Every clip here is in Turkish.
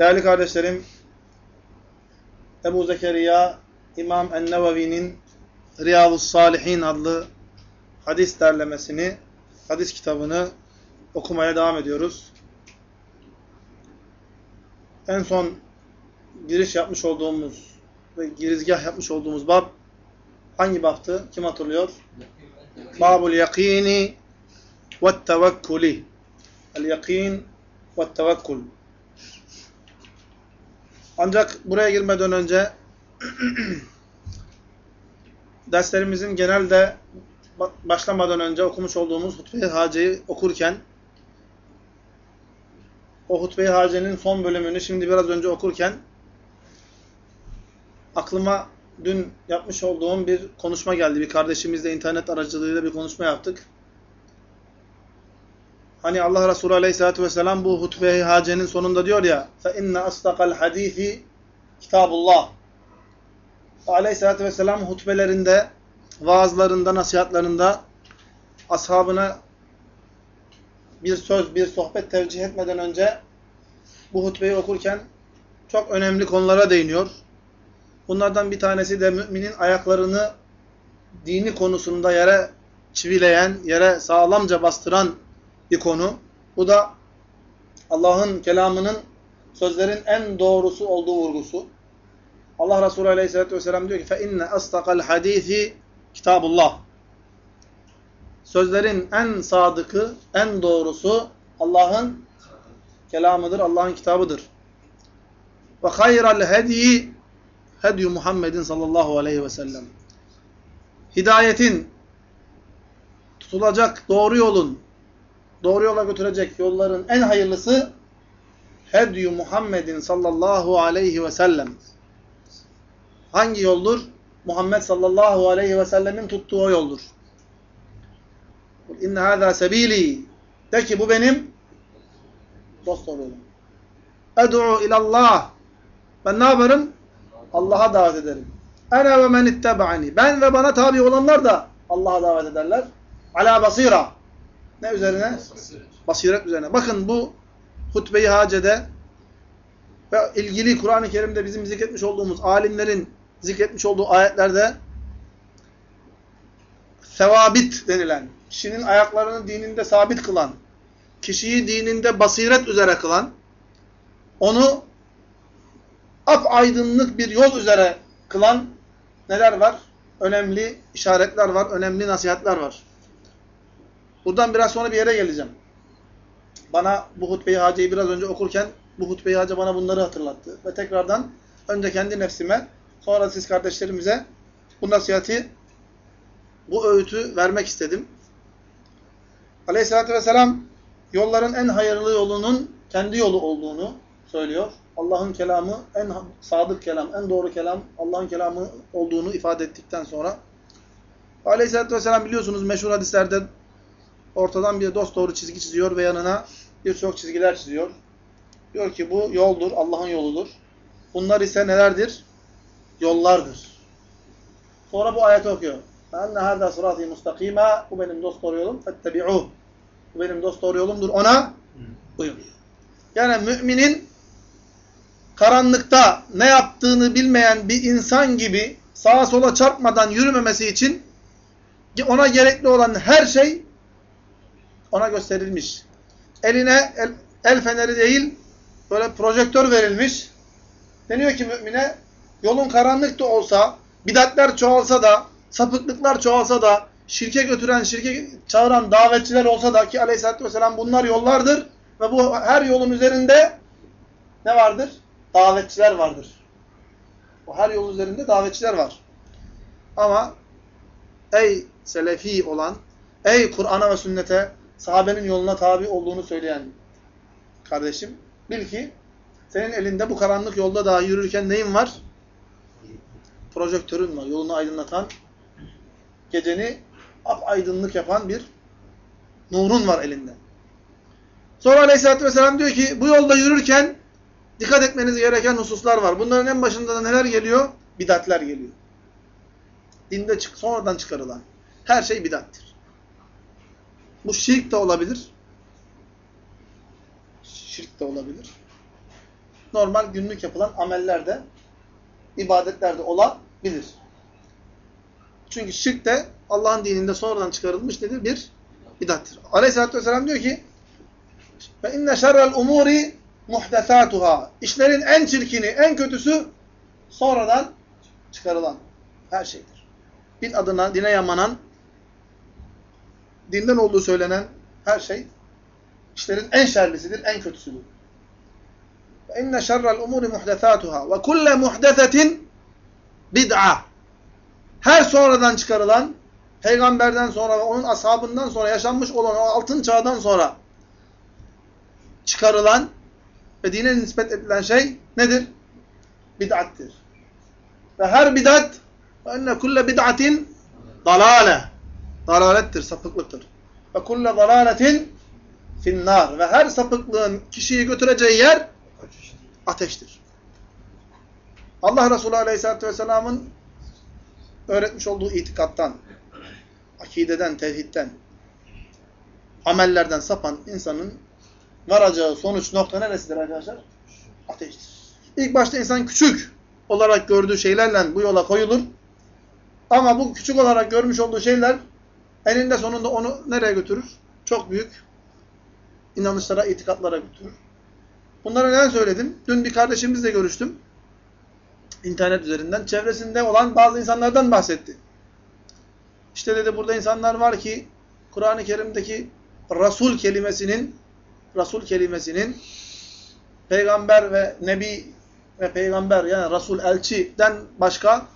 Değerli kardeşlerim, Ebu Zekeriya İmam En-Nevevi'nin Riyadus Salihin adlı hadis derlemesini, hadis kitabını okumaya devam ediyoruz. En son giriş yapmış olduğumuz ve girizgah yapmış olduğumuz bab hangi baktı? Kim hatırlıyor? Babul yakini ve tevekkuli. El yakin ve tevekkul. Ancak buraya girmeden önce derslerimizin genelde başlamadan önce okumuş olduğumuz Hutbe-i Hace'yi okurken o Hutbe-i Hace'nin son bölümünü şimdi biraz önce okurken aklıma dün yapmış olduğum bir konuşma geldi. Bir kardeşimizle internet aracılığıyla bir konuşma yaptık. Hani Allah Resulü Aleyhisselatü Vesselam bu hutbe-i hacenin sonunda diyor ya فَاِنَّ أَصْدَقَ الْحَد۪يثِ Kitabullah Aleyhisselatü Vesselam hutbelerinde, vaazlarında, nasihatlarında ashabına bir söz, bir sohbet tevcih etmeden önce bu hutbeyi okurken çok önemli konulara değiniyor. Bunlardan bir tanesi de müminin ayaklarını dini konusunda yere çivileyen, yere sağlamca bastıran bir konu. Bu da Allah'ın kelamının sözlerin en doğrusu olduğu vurgusu. Allah Resulü Aleyhisselatü Vesselam diyor ki فَاِنَّ أَصْدَقَ الْحَد۪يثِ Kitabullah. Sözlerin en sadıkı, en doğrusu Allah'ın kelamıdır, Allah'ın kitabıdır. Ve hayral hediyi hedyu Muhammedin sallallahu aleyhi ve sellem. Hidayetin, tutulacak doğru yolun, doğru yola götürecek yolların en hayırlısı Hedyu Muhammedin sallallahu aleyhi ve sellem. Hangi yoldur? Muhammed sallallahu aleyhi ve sellemin tuttuğu yoldur. İnne hâzâ sebîlî. De ki bu benim dost yolum. Ed'u ilallah. Ben ne yaparım? Allah'a davet ederim. Ene ve men ittebe'ani. Ben ve bana tabi olanlar da Allah'a davet ederler. Ala basira. Ne üzerine? Basiret. Üzerine. Bakın bu hutbe-i hacede ve ilgili Kur'an-ı Kerim'de bizim zikretmiş olduğumuz alimlerin zikretmiş olduğu ayetlerde sevabit denilen, kişinin ayaklarını dininde sabit kılan, kişiyi dininde basiret üzere kılan, onu apaydınlık bir yol üzere kılan neler var? Önemli işaretler var, önemli nasihatler var. Buradan biraz sonra bir yere geleceğim. Bana bu hutbeyi haceyi biraz önce okurken bu hutbeyi hace bana bunları hatırlattı. Ve tekrardan önce kendi nefsime sonra siz kardeşlerimize bu nasihati bu öğütü vermek istedim. Aleyhissalatü vesselam yolların en hayırlı yolunun kendi yolu olduğunu söylüyor. Allah'ın kelamı en sadık kelam, en doğru kelam Allah'ın kelamı olduğunu ifade ettikten sonra Aleyhisselatü Vesselam biliyorsunuz meşhur hadislerde ortadan bir dost doğru çizgi çiziyor ve yanına birçok çizgiler çiziyor. Diyor ki bu yoldur, Allah'ın yoludur. Bunlar ise nelerdir? yollardır. Sonra bu ayeti okuyor. فَاَنَّ هَذَا صِرَاطِي مُسْتَقِيمًا Bu benim dost doğru yolum. فَاتَّبِعُوهُ Bu benim dost doğru yolumdur. Ona uyun. Yani müminin karanlıkta ne yaptığını bilmeyen bir insan gibi sağa sola çarpmadan yürümemesi için ona gerekli olan her şey ona gösterilmiş. Eline el, el feneri değil böyle projektör verilmiş. Deniyor ki mümine yolun karanlık da olsa, bidatler çoğalsa da, sapıklıklar çoğalsa da, şirke götüren, şirke çağıran davetçiler olsa da ki aleyhissalatü vesselam bunlar yollardır. Ve bu her yolun üzerinde ne vardır? Davetçiler vardır. O her yolun üzerinde davetçiler var. Ama ey selefi olan, ey Kur'an'a ve sünnete, sahabenin yoluna tabi olduğunu söyleyen kardeşim, bil ki senin elinde bu karanlık yolda daha yürürken neyin var? Projektörün var. Yolunu aydınlatan, geceni aydınlık yapan bir nurun var elinde. Sonra aleyhissalatü vesselam diyor ki bu yolda yürürken dikkat etmeniz gereken hususlar var. Bunların en başında da neler geliyor? Bidatler geliyor. Dinde çık sonradan çıkarılan. Her şey bidattir. Bu şirk de olabilir. Şirk de olabilir. Normal günlük yapılan amellerde, ibadetlerde olabilir. Çünkü şirk de Allah'ın dininde sonradan çıkarılmış nedir? Bir bidattir. Aleyhisselatü Vesselam diyor ki ve inne şerrel umuri muhdesatuhâ. İşlerin en çirkini, en kötüsü sonradan çıkarılan her şeydir. Din adına, dine yamanan, dinden olduğu söylenen her şey işlerin en şerlisidir, en kötüsüdür. Şerrel umuri muhdesatuhâ ve kulle muhdesetin bid'a. Her sonradan çıkarılan, peygamberden sonra ve onun ashabından sonra yaşanmış olan o altın çağdan sonra çıkarılan ve dine nispet edilen şey nedir? Bid'attir. Ve her bid'at enne kulle bid'atin dalale. Dalalettir, sapıklıktır. Ve kulle dalaletin finnar. Ve her sapıklığın kişiyi götüreceği yer ateştir. Allah Resulü Aleyhisselatü Vesselam'ın öğretmiş olduğu itikattan, akideden, tevhidden, amellerden sapan insanın varacağı sonuç nokta neresidir arkadaşlar? Ateştir. İlk başta insan küçük olarak gördüğü şeylerle bu yola koyulur. Ama bu küçük olarak görmüş olduğu şeyler eninde sonunda onu nereye götürür? Çok büyük inanışlara, itikatlara götürür. Bunları neden söyledim? Dün bir kardeşimizle görüştüm. İnternet üzerinden. Çevresinde olan bazı insanlardan bahsetti. İşte dedi burada insanlar var ki Kur'an-ı Kerim'deki Resul kelimesinin Resul kelimesinin peygamber ve nebi ve peygamber yani Resul elçiden başka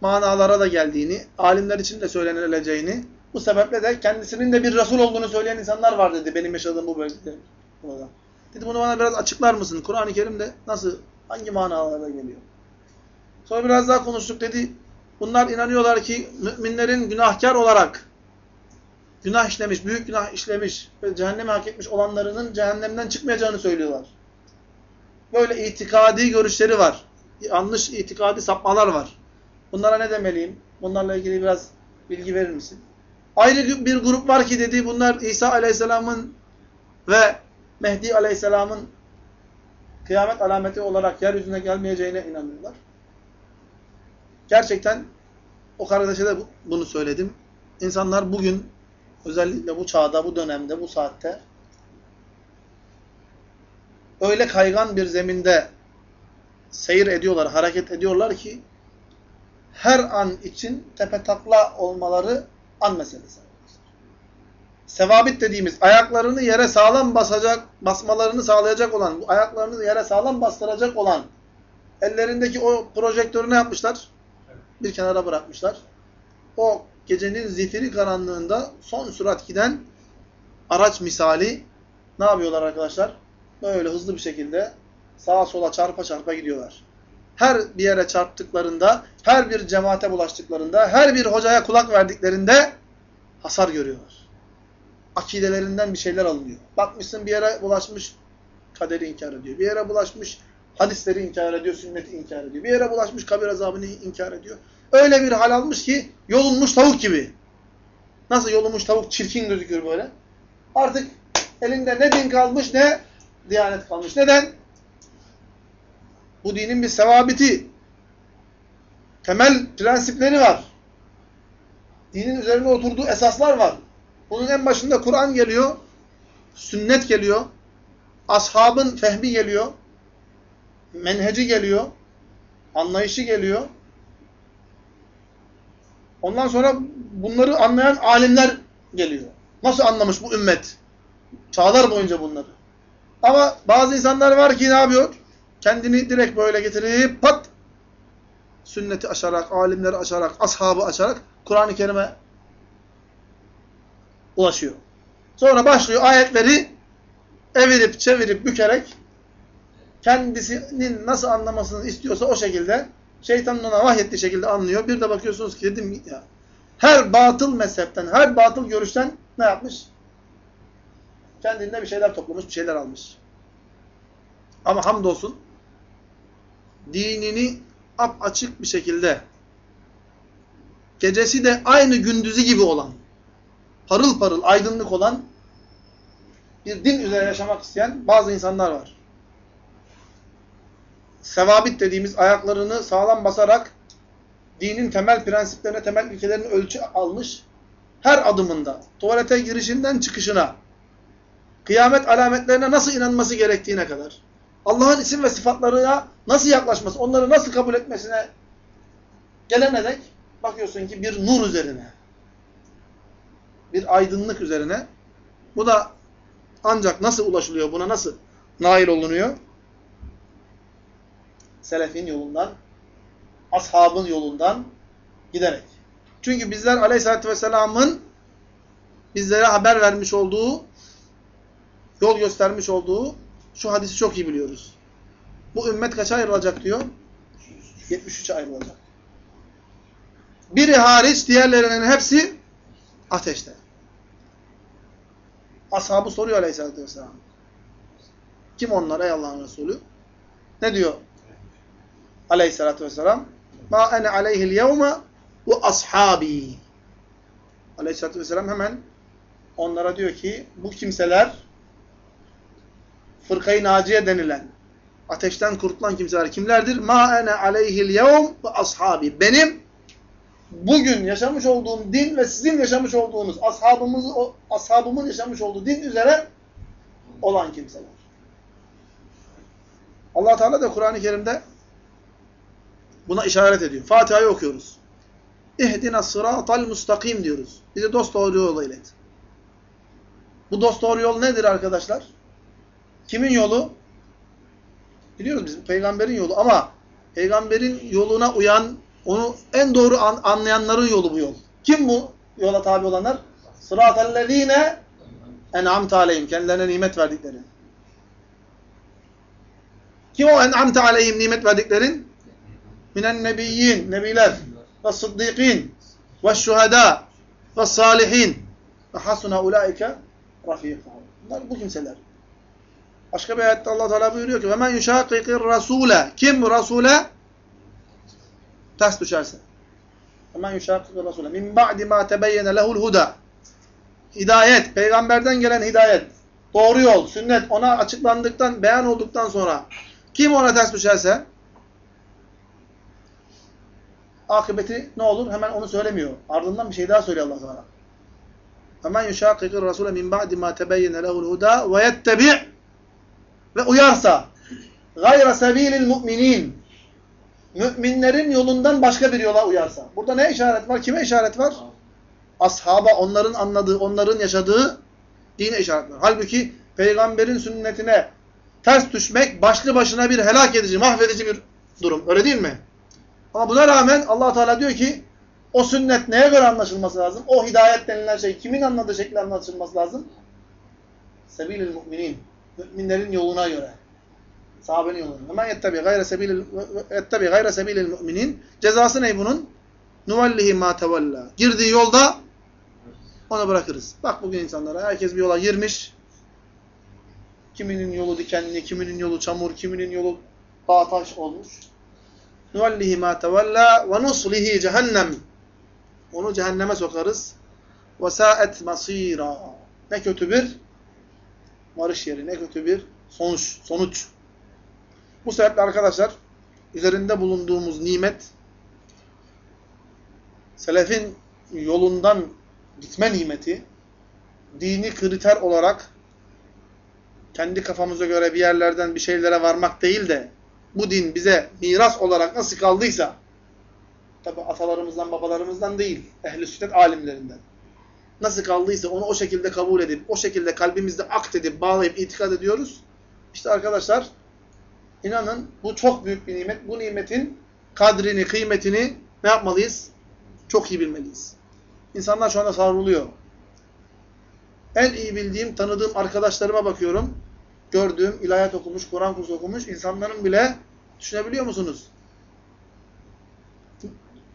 manalara da geldiğini, alimler için de söylenileceğini, bu sebeple de kendisinin de bir Resul olduğunu söyleyen insanlar var dedi benim yaşadığım bu bölgede. Burada. Dedi bunu bana biraz açıklar mısın? Kur'an-ı Kerim'de nasıl, hangi manalarda geliyor? Sonra biraz daha konuştuk dedi. Bunlar inanıyorlar ki müminlerin günahkar olarak günah işlemiş, büyük günah işlemiş ve cehenneme hak etmiş olanlarının cehennemden çıkmayacağını söylüyorlar. Böyle itikadi görüşleri var. Yanlış itikadi sapmalar var. Bunlara ne demeliyim? Bunlarla ilgili biraz bilgi verir misin? Ayrı bir grup var ki dedi bunlar İsa Aleyhisselam'ın ve Mehdi Aleyhisselam'ın kıyamet alameti olarak yeryüzüne gelmeyeceğine inanıyorlar. Gerçekten o kardeşe de bunu söyledim. İnsanlar bugün özellikle bu çağda, bu dönemde, bu saatte öyle kaygan bir zeminde seyir ediyorlar, hareket ediyorlar ki her an için tepe takla olmaları an meselesi. Sevabit dediğimiz ayaklarını yere sağlam basacak, basmalarını sağlayacak olan, bu ayaklarını yere sağlam bastıracak olan ellerindeki o projektörü ne yapmışlar? Bir kenara bırakmışlar. O gecenin zifiri karanlığında son sürat giden araç misali ne yapıyorlar arkadaşlar? Böyle hızlı bir şekilde sağa sola çarpa çarpa gidiyorlar. Her bir yere çarptıklarında, her bir cemaate bulaştıklarında, her bir hocaya kulak verdiklerinde hasar görüyorlar. Akidelerinden bir şeyler alınıyor. Bakmışsın bir yere bulaşmış, kaderi inkar ediyor. Bir yere bulaşmış, Hadisleri inkar ediyor, sünneti inkar ediyor. Bir yere bulaşmış kabir azabını inkar ediyor. Öyle bir hal almış ki yolunmuş tavuk gibi. Nasıl yolunmuş tavuk çirkin gözükür böyle. Artık elinde ne din kalmış ne diyanet kalmış. Neden? Bu dinin bir sevabiti, temel prensipleri var. Dinin üzerine oturduğu esaslar var. Bunun en başında Kur'an geliyor, sünnet geliyor, ashabın fehmi geliyor, menheci geliyor, anlayışı geliyor. Ondan sonra bunları anlayan alimler geliyor. Nasıl anlamış bu ümmet? Çağlar boyunca bunları. Ama bazı insanlar var ki ne yapıyor? Kendini direkt böyle getirip pat sünneti aşarak, alimleri aşarak, ashabı aşarak Kur'an-ı Kerim'e ulaşıyor. Sonra başlıyor ayetleri evirip çevirip bükerek kendisinin nasıl anlamasını istiyorsa o şekilde şeytanın ona vahyettiği şekilde anlıyor. Bir de bakıyorsunuz ki dedim ya her batıl mezhepten, her batıl görüşten ne yapmış? Kendinde bir şeyler toplamış, bir şeyler almış. Ama hamdolsun dinini ap açık bir şekilde gecesi de aynı gündüzü gibi olan parıl parıl aydınlık olan bir din üzere yaşamak isteyen bazı insanlar var. Sevabit dediğimiz ayaklarını sağlam basarak dinin temel prensiplerine, temel ilkelerine ölçü almış. Her adımında, tuvalete girişinden çıkışına, kıyamet alametlerine nasıl inanması gerektiğine kadar, Allah'ın isim ve sıfatlarına nasıl yaklaşması, onları nasıl kabul etmesine gelene dek bakıyorsun ki bir nur üzerine, bir aydınlık üzerine. Bu da ancak nasıl ulaşılıyor, buna nasıl nail olunuyor? Selefin yolundan, ashabın yolundan giderek. Çünkü bizler Aleyhisselatü Vesselam'ın bizlere haber vermiş olduğu, yol göstermiş olduğu şu hadisi çok iyi biliyoruz. Bu ümmet kaça ayrılacak diyor? 73'e ayrılacak. Biri hariç diğerlerinin hepsi ateşte. Ashabı soruyor Aleyhisselatü Vesselam. Kim onlar ey Allah'ın Resulü? Ne diyor Aleyhisselatü Vesselam? Ma ene aleyhil yevme ve ashabi. Aleyhisselatü Vesselam hemen onlara diyor ki bu kimseler fırkayı naciye denilen ateşten kurtulan kimseler kimlerdir? Ma ene aleyhil yevm ve ashabi. Benim bugün yaşamış olduğum din ve sizin yaşamış olduğunuz ashabımız, ashabımın yaşamış olduğu din üzere olan kimseler. allah Teala da Kur'an-ı Kerim'de buna işaret ediyor. Fatiha'yı okuyoruz. İhdina sıratal mustakim diyoruz. Bize dost doğru yolu ilet. Bu dost doğru yol nedir arkadaşlar? Kimin yolu? Biliyoruz biz peygamberin yolu ama peygamberin yoluna uyan, onu en doğru an anlayanların yolu bu yol. Kim bu yola tabi olanlar? Sıratellezine en'amte aleyhim. Kendilerine nimet verdikleri. Kim o en'amte aleyhim nimet verdiklerin? Minen nebiyyin, nebiler ve sıddıkîn ve şuhedâ ve salihin ve hasuna ulaike rafîkâ. Bunlar bu kimseler. Başka bir ayette Allah Teala buyuruyor ki: "Ve men yuşakikir rasule." Kim rasule ters düşerse. "Ve men yuşakikir rasule min ba'di ma tebeyyene lehul huda." Hidayet, peygamberden gelen hidayet, doğru yol, sünnet ona açıklandıktan, beyan olduktan sonra kim ona ters düşerse akıbeti ne olur? Hemen onu söylemiyor. Ardından bir şey daha söylüyor Allah Teala. "Femen yuşakikir rasule min ba'di ma tebeyyene lehul huda ve yettebi' ve uyarsa gayra sebilil müminin müminlerin yolundan başka bir yola uyarsa. Burada ne işaret var? Kime işaret var? Ashaba onların anladığı, onların yaşadığı dine işaret var. Halbuki peygamberin sünnetine ters düşmek başlı başına bir helak edici, mahvedici bir durum. Öyle değil mi? Ama buna rağmen allah Teala diyor ki o sünnet neye göre anlaşılması lazım? O hidayet denilen şey kimin anladığı şekilde anlaşılması lazım? Sebilil müminin müminlerin yoluna göre. Sahabenin yoluna. Hemen yettabi gayre sebilil yettabi gayre sebilil müminin. Cezası ne bunun? Nuvallihi ma tevalla. Girdiği yolda onu bırakırız. Bak bugün insanlara herkes bir yola girmiş. Kiminin yolu dikenli, kiminin yolu çamur, kiminin yolu dağ taş olmuş. Nuvallihi ma tevella ve nuslihi cehennem. Onu cehenneme sokarız. Ve sa'et masira. Ne kötü bir varış yeri, ne kötü bir sonuç. sonuç. Bu sebeple arkadaşlar üzerinde bulunduğumuz nimet selefin yolundan gitme nimeti dini kriter olarak kendi kafamıza göre bir yerlerden bir şeylere varmak değil de bu din bize miras olarak nasıl kaldıysa tabi atalarımızdan babalarımızdan değil ehli sünnet alimlerinden nasıl kaldıysa onu o şekilde kabul edip o şekilde kalbimizde akt edip bağlayıp itikad ediyoruz. İşte arkadaşlar inanın bu çok büyük bir nimet. Bu nimetin kadrini, kıymetini ne yapmalıyız? Çok iyi bilmeliyiz. İnsanlar şu anda savruluyor. En iyi bildiğim, tanıdığım arkadaşlarıma bakıyorum. Gördüğüm, ilahiyat okumuş, Kur'an kursu okumuş insanların bile düşünebiliyor musunuz?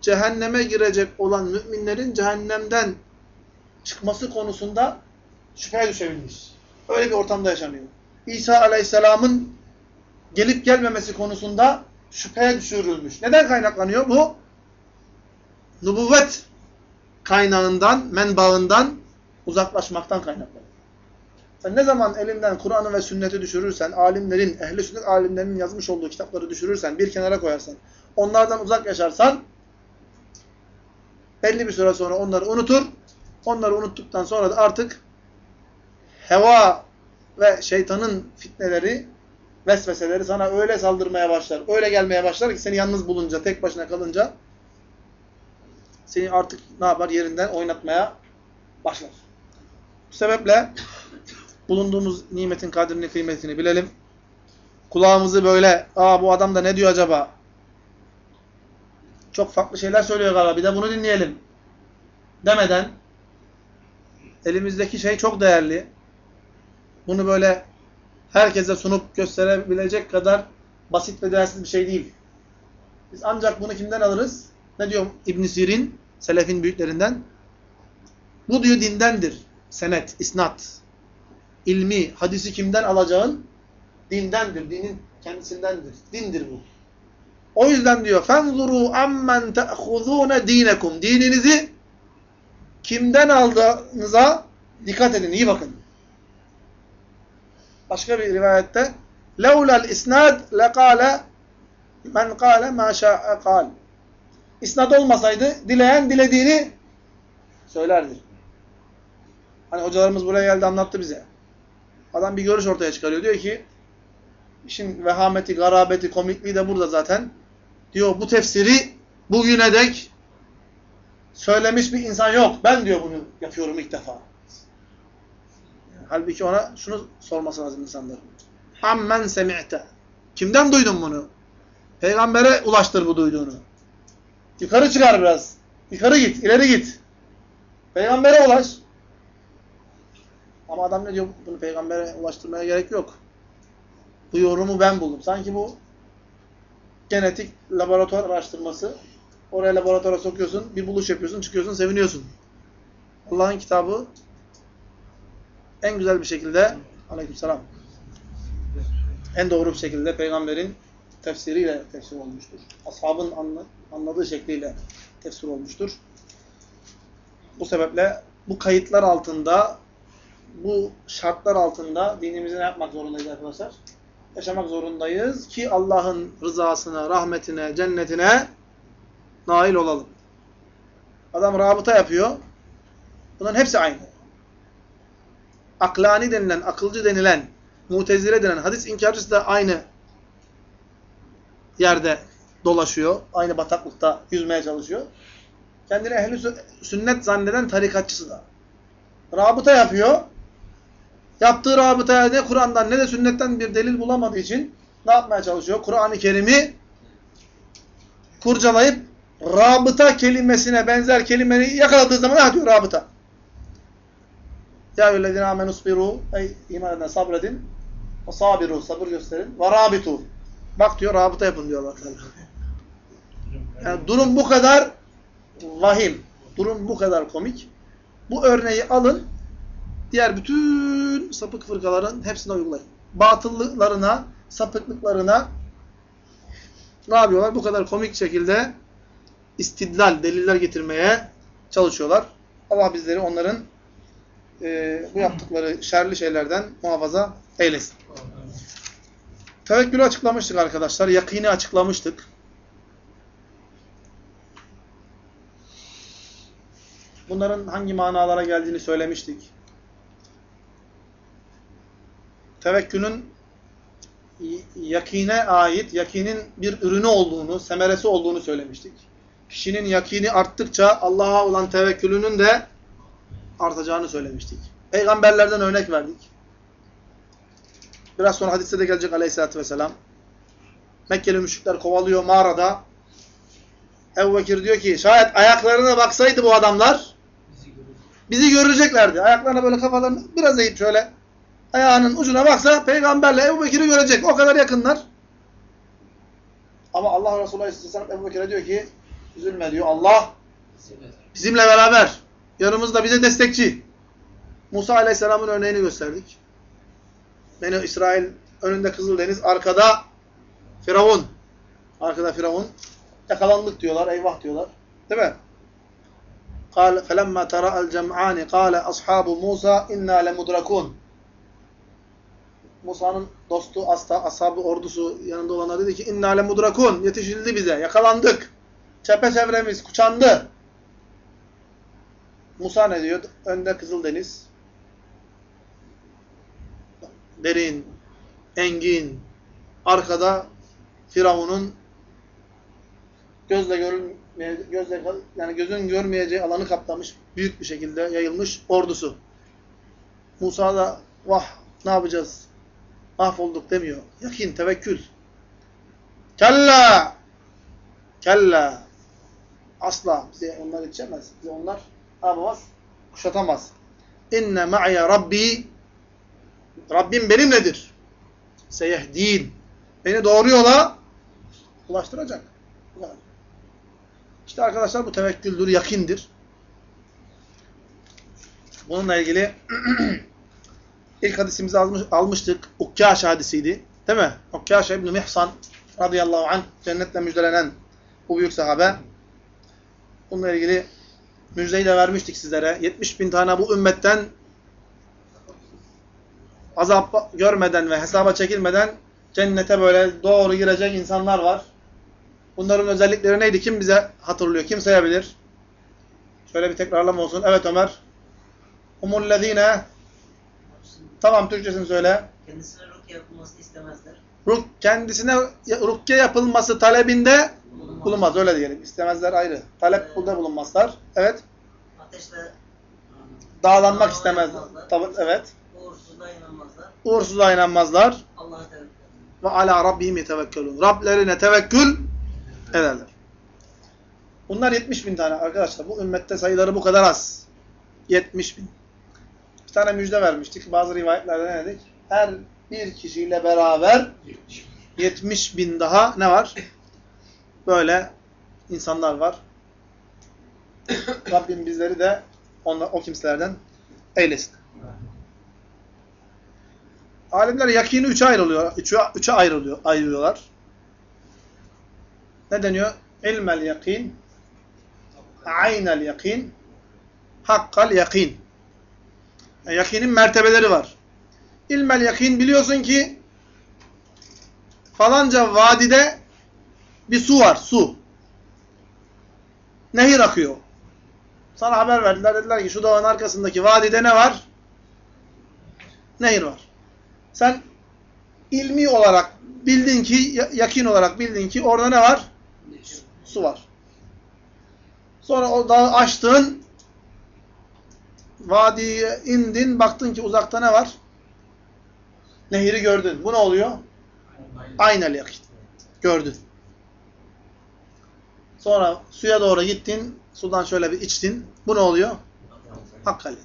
Cehenneme girecek olan müminlerin cehennemden çıkması konusunda şüpheye düşebilmiş. Öyle bir ortamda yaşanıyor. İsa Aleyhisselam'ın gelip gelmemesi konusunda şüpheye düşürülmüş. Neden kaynaklanıyor bu? Nubuvvet kaynağından, menbaından uzaklaşmaktan kaynaklanıyor. Sen ne zaman elinden Kur'an'ı ve sünneti düşürürsen, alimlerin, ehli sünnet alimlerinin yazmış olduğu kitapları düşürürsen, bir kenara koyarsan, onlardan uzak yaşarsan, belli bir süre sonra onları unutur, onları unuttuktan sonra da artık heva ve şeytanın fitneleri, vesveseleri sana öyle saldırmaya başlar, öyle gelmeye başlar ki seni yalnız bulunca, tek başına kalınca seni artık ne yapar? Yerinden oynatmaya başlar. Bu sebeple bulunduğumuz nimetin kadrini, kıymetini bilelim. Kulağımızı böyle, aa bu adam da ne diyor acaba? Çok farklı şeyler söylüyor galiba, bir de bunu dinleyelim. Demeden, elimizdeki şey çok değerli. Bunu böyle herkese sunup gösterebilecek kadar basit ve değersiz bir şey değil. Biz ancak bunu kimden alırız? Ne diyor İbn Sirin, selefin büyüklerinden? Bu diyor dindendir. Senet, isnat. ilmi, hadisi kimden alacağın? Dindendir. Dinin kendisinden,dir Dindir bu. O yüzden diyor فَنْظُرُوا اَمَّنْ تَأْخُذُونَ دِينَكُمْ Dininizi kimden aldığınıza dikkat edin, iyi bakın. Başka bir rivayette لَوْلَا الْاِسْنَادِ لَقَالَ مَنْ قَالَ مَا شَاءَ قَالَ İsnad olmasaydı dileyen dilediğini söylerdi. Hani hocalarımız buraya geldi anlattı bize. Adam bir görüş ortaya çıkarıyor. Diyor ki işin vehameti, garabeti, komikliği de burada zaten. Diyor bu tefsiri bugüne dek söylemiş bir insan yok. Ben diyor bunu yapıyorum ilk defa. Halbuki ona şunu sorması lazım insanların. Ammen semi'te. Kimden duydun bunu? Peygambere ulaştır bu duyduğunu. Yukarı çıkar biraz. Yukarı git, ileri git. Peygambere ulaş. Ama adam ne diyor? Bunu peygambere ulaştırmaya gerek yok. Bu yorumu ben buldum. Sanki bu genetik laboratuvar araştırması. Oraya laboratuvara sokuyorsun, bir buluş yapıyorsun, çıkıyorsun, seviniyorsun. Allah'ın kitabı en güzel bir şekilde aleykümselam en doğru bir şekilde peygamberin tefsiriyle tefsir olmuştur. Ashabın anladığı şekliyle tefsir olmuştur. Bu sebeple bu kayıtlar altında bu şartlar altında dinimizi ne yapmak zorundayız arkadaşlar? Yaşamak zorundayız ki Allah'ın rızasına, rahmetine, cennetine nail olalım. Adam rabıta yapıyor. Bunların hepsi aynı. Aklani denilen, akılcı denilen, mutezile denilen hadis inkarcısı da aynı yerde dolaşıyor. Aynı bataklıkta yüzmeye çalışıyor. Kendini ehli sünnet zanneden tarikatçısı da. Rabıta yapıyor. Yaptığı rabıtaya ne Kur'an'dan ne de sünnetten bir delil bulamadığı için ne yapmaya çalışıyor? Kur'an-ı Kerim'i kurcalayıp rabıta kelimesine benzer kelimeyi yakaladığı zaman ne diyor rabıta? Ya eyyühellezine amenu sabiru ey iman eden sabredin. Ve sabiru sabır gösterin. Ve rabitu. Bak diyor rabıta yapın diyor Allah yani durum bu kadar vahim. Durum bu kadar komik. Bu örneği alın. Diğer bütün sapık fırkaların hepsine uygulayın. Batıllıklarına sapıklıklarına ne yapıyorlar? Bu kadar komik şekilde istidlal, deliller getirmeye çalışıyorlar. Allah bizleri onların e, bu yaptıkları şerli şeylerden muhafaza eylesin. Tevekkülü açıklamıştık arkadaşlar. Yakini açıklamıştık. Bunların hangi manalara geldiğini söylemiştik. Tevekkülün yakine ait, yakinin bir ürünü olduğunu, semeresi olduğunu söylemiştik. Kişinin yakini arttıkça Allah'a olan tevekkülünün de artacağını söylemiştik. Peygamberlerden örnek verdik. Biraz sonra hadiste de gelecek aleyhissalatü vesselam. Mekkeli müşrikler kovalıyor mağarada. Ebu Bekir diyor ki şayet ayaklarına baksaydı bu adamlar bizi göreceklerdi. Ayaklarına böyle kafalarını biraz eğip şöyle ayağının ucuna baksa peygamberle Ebu Bekir'i görecek. O kadar yakınlar. Ama Allah Resulü Aleyhisselam Ebu Bekir'e diyor ki üzülme diyor. Allah bizimle beraber. Yanımızda bize destekçi. Musa Aleyhisselam'ın örneğini gösterdik. Beni İsrail önünde Kızıldeniz, arkada Firavun. Arkada Firavun. Yakalandık diyorlar, eyvah diyorlar. Değil mi? قال فلما ترى الجمعان قال أصحاب موسى إنا لمدركون Musa'nın dostu, asta, ashabı, ordusu yanında olanlar dedi ki inna le mudrakun yetişildi bize, yakalandık. Çepeçevremiz kuşandı. Musa ne diyor? Önde Kızıldeniz. Derin, engin, arkada Firavun'un gözle görülmeye, gözle yani gözün görmeyeceği alanı kaplamış, büyük bir şekilde yayılmış ordusu. Musa da vah ne yapacağız? Mahvolduk demiyor. Yakin, tevekkül. Kella! Kella! Asla bize onlar içemez. Bize onlar ne yapamaz? Kuşatamaz. İnne ma'ya rabbi Rabbim benimledir. Seyehdin. Beni doğru yola ulaştıracak. İşte arkadaşlar bu tevekküldür, yakindir. Bununla ilgili ilk hadisimizi almış, almıştık. Ukkaş hadisiydi. Değil mi? Ukkaş İbn-i Mihsan radıyallahu anh cennetle müjdelenen bu büyük sahabe. Bununla ilgili müjdeyi de vermiştik sizlere. 70 bin tane bu ümmetten azap görmeden ve hesaba çekilmeden cennete böyle doğru girecek insanlar var. Bunların özellikleri neydi? Kim bize hatırlıyor? Kim sayabilir? Şöyle bir tekrarlama olsun. Evet Ömer. Humullezine Tamam Türkçesini söyle. Kendisine rukiye yapılmasını istemezler. Ruk, kendisine rukiye yapılması talebinde bulunmaz. Öyle diyelim. İstemezler ayrı. Talep burada bulunmazlar. Evet. Ateşle Dağlanmak istemezler. Tabii, evet. uğursuzluğa inanmazlar. Uğursuzluğa inanmazlar. Ve ala rabbihim yetevekkelun. Rablerine tevekkül ederler. Bunlar 70 bin tane arkadaşlar. Bu ümmette sayıları bu kadar az. 70 bin. Bir tane müjde vermiştik. Bazı rivayetlerde ne dedik? Her bir kişiyle beraber 70 bin daha ne var? Böyle insanlar var. Rabbim bizleri de onlar, o kimselerden eylesin. Alimler yakini üçe ayrılıyor. Üçe, üçe ayrılıyor, ayrılıyorlar. Ne deniyor? İlmel yakin, aynel yakin, hakkal yakin. Yani yakinin mertebeleri var. İlmel yakin biliyorsun ki falanca vadide bir su var, su. Nehir akıyor. Sana haber verdiler, dediler ki şu dağın arkasındaki vadide ne var? Nehir var. Sen ilmi olarak bildin ki, yakin olarak bildin ki orada ne var? Su var. Sonra o dağı açtın, vadiye indin, baktın ki uzakta ne var? Nehri gördün. Bu ne oluyor? Aynel yakin. Gördün. Sonra suya doğru gittin, sudan şöyle bir içtin. Bu ne oluyor? Hakkal.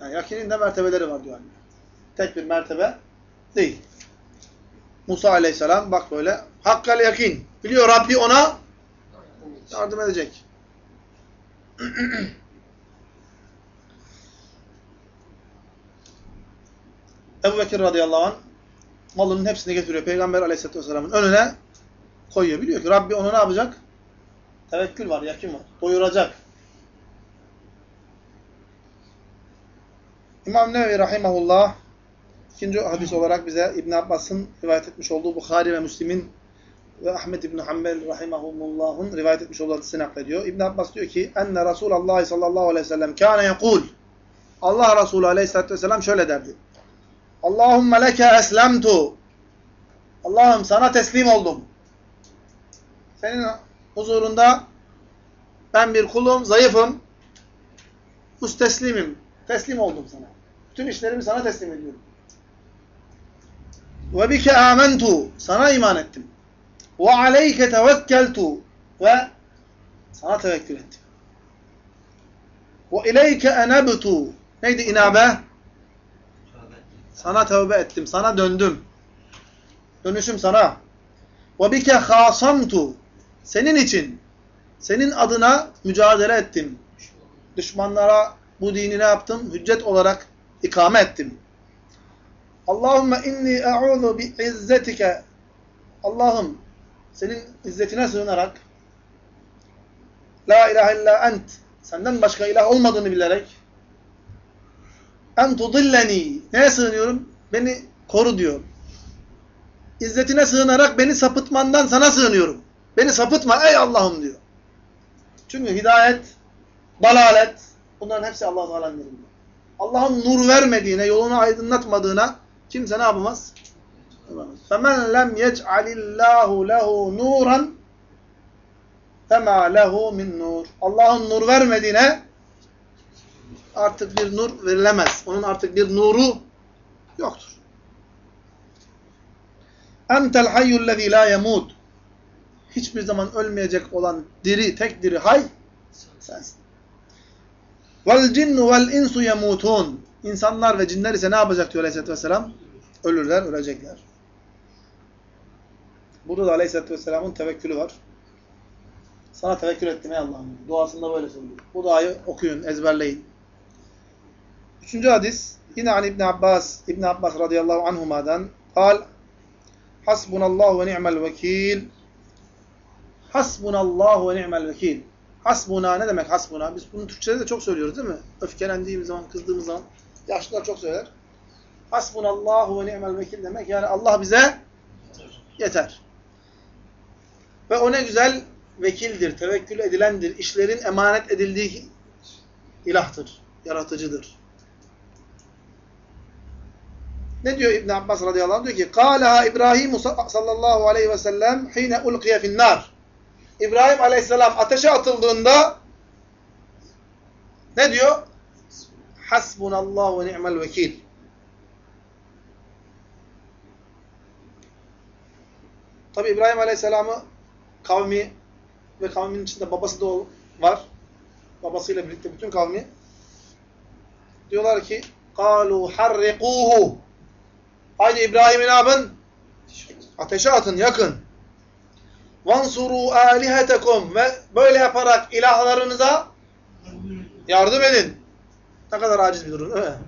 Yani yakinin de mertebeleri var diyor anne. Tek bir mertebe değil. Musa aleyhisselam bak böyle hakkal yakin. Biliyor Rabbi ona yardım edecek. Ebu Bekir radıyallahu anh malının hepsini getiriyor Peygamber aleyhisselatü vesselamın önüne koyuyor. Biliyor ki Rabbi onu ne yapacak? Tevekkül var, yakin var. Doyuracak. İmam Nevevi Rahimahullah ikinci hadis olarak bize İbn Abbas'ın rivayet etmiş olduğu Bukhari ve Müslim'in ve Ahmet İbn Hanbel Rahimahullah'ın rivayet etmiş olduğu hadisi naklediyor. İbn Abbas diyor ki enne Resulullah sallallahu aleyhi ve sellem kâne yekul Allah Resulü aleyhissalatü vesselam şöyle derdi. Allahümme leke eslemtu Allah'ım sana teslim oldum. Senin huzurunda ben bir kulum, zayıfım, müsteslimim. Teslim oldum sana. Bütün işlerimi sana teslim ediyorum. Ve bike amentu. Sana iman ettim. Ve aleyke tevekkeltu. Ve sana tevekkül ettim. Ve ileyke enebtu. Neydi inabe? Sana tövbe ettim. Sana döndüm. Dönüşüm sana. Bike hasamtu. Senin için, senin adına mücadele ettim. Düşmanlara bu dini ne yaptım? Hüccet olarak ikame ettim. Allahümme inni e'udhu bi izzetike. Allah'ım senin izzetine sığınarak La ilahe illa ent. Senden başka ilah olmadığını bilerek en tudilleni. Neye sığınıyorum? Beni koru diyor. İzzetine sığınarak beni sapıtmandan sana sığınıyorum. Beni sapıtma ey Allah'ım diyor. Çünkü hidayet, dalalet bunların hepsi Allah Teala'nın elinde. Allah'ın nur vermediğine, yolunu aydınlatmadığına kimse ne yapamaz? فَمَنْ لَمْ يَجْعَلِ اللّٰهُ لَهُ نُورًا فَمَا لَهُ مِنْ نُورٍ Allah'ın nur vermediğine artık bir nur verilemez. Onun artık bir nuru yoktur. Entel hayyul lezî la yemut. Hiçbir zaman ölmeyecek olan diri, tek diri hay sensin. Vel cinnu vel insu yemutun. İnsanlar ve cinler ise ne yapacak diyor Aleyhisselatü Vesselam? Ölürler, ölecekler. Burada da Aleyhisselatü Vesselam'ın tevekkülü var. Sana tevekkül ettim ey Allah'ım. Duasında böyle söylüyor. Bu duayı okuyun, ezberleyin. Üçüncü hadis. Yine an İbn Abbas, İbn Abbas radıyallahu anhuma'dan. Kal, Hasbunallahu ve ni'mel vekil. Hasbunallahu ve ni'mel vekil. Hasbuna ne demek hasbuna? Biz bunu Türkçe'de de çok söylüyoruz değil mi? Öfkelendiğimiz zaman, kızdığımız zaman. Yaşlılar çok söyler. Hasbunallahu ve ni'mel vekil demek. Yani Allah bize yeter. Ve o ne güzel vekildir, tevekkül edilendir. İşlerin emanet edildiği ilahtır, yaratıcıdır. Ne diyor İbn Abbas radıyallahu anh? Diyor ki: "Kâleha İbrahim sallallahu aleyhi ve sellem hine ulqiye fi'n-nar." İbrahim aleyhisselam ateşe atıldığında ne diyor? Hasbunallahu ve ni'mel vekil. Tabi İbrahim aleyhisselamı kavmi ve kavmin içinde babası da var. Babasıyla birlikte bütün kavmi diyorlar ki قَالُوا حَرِّقُوهُ Haydi İbrahim'i ne yapın? Ateşe atın, yakın. Vansuru alihetekum ve böyle yaparak ilahlarınıza yardım edin. Ne kadar aciz bir durum değil mi?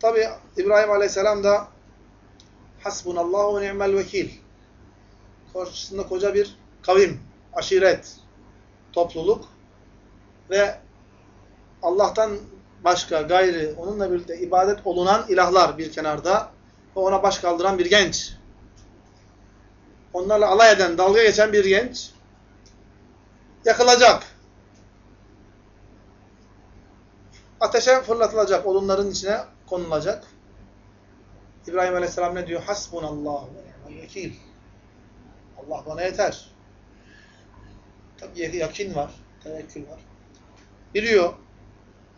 Tabi İbrahim Aleyhisselam da hasbunallahu ni'mel vekil. Karşısında koca bir kavim, aşiret, topluluk ve Allah'tan başka gayri onunla birlikte ibadet olunan ilahlar bir kenarda ve ona baş kaldıran bir genç. Onlarla alay eden, dalga geçen bir genç yakılacak. Ateşe fırlatılacak, odunların içine konulacak. İbrahim Aleyhisselam ne diyor? Hasbunallahu ve vekil. Allah bana yeter. Tabi yakin var, tevekkül var. Biliyor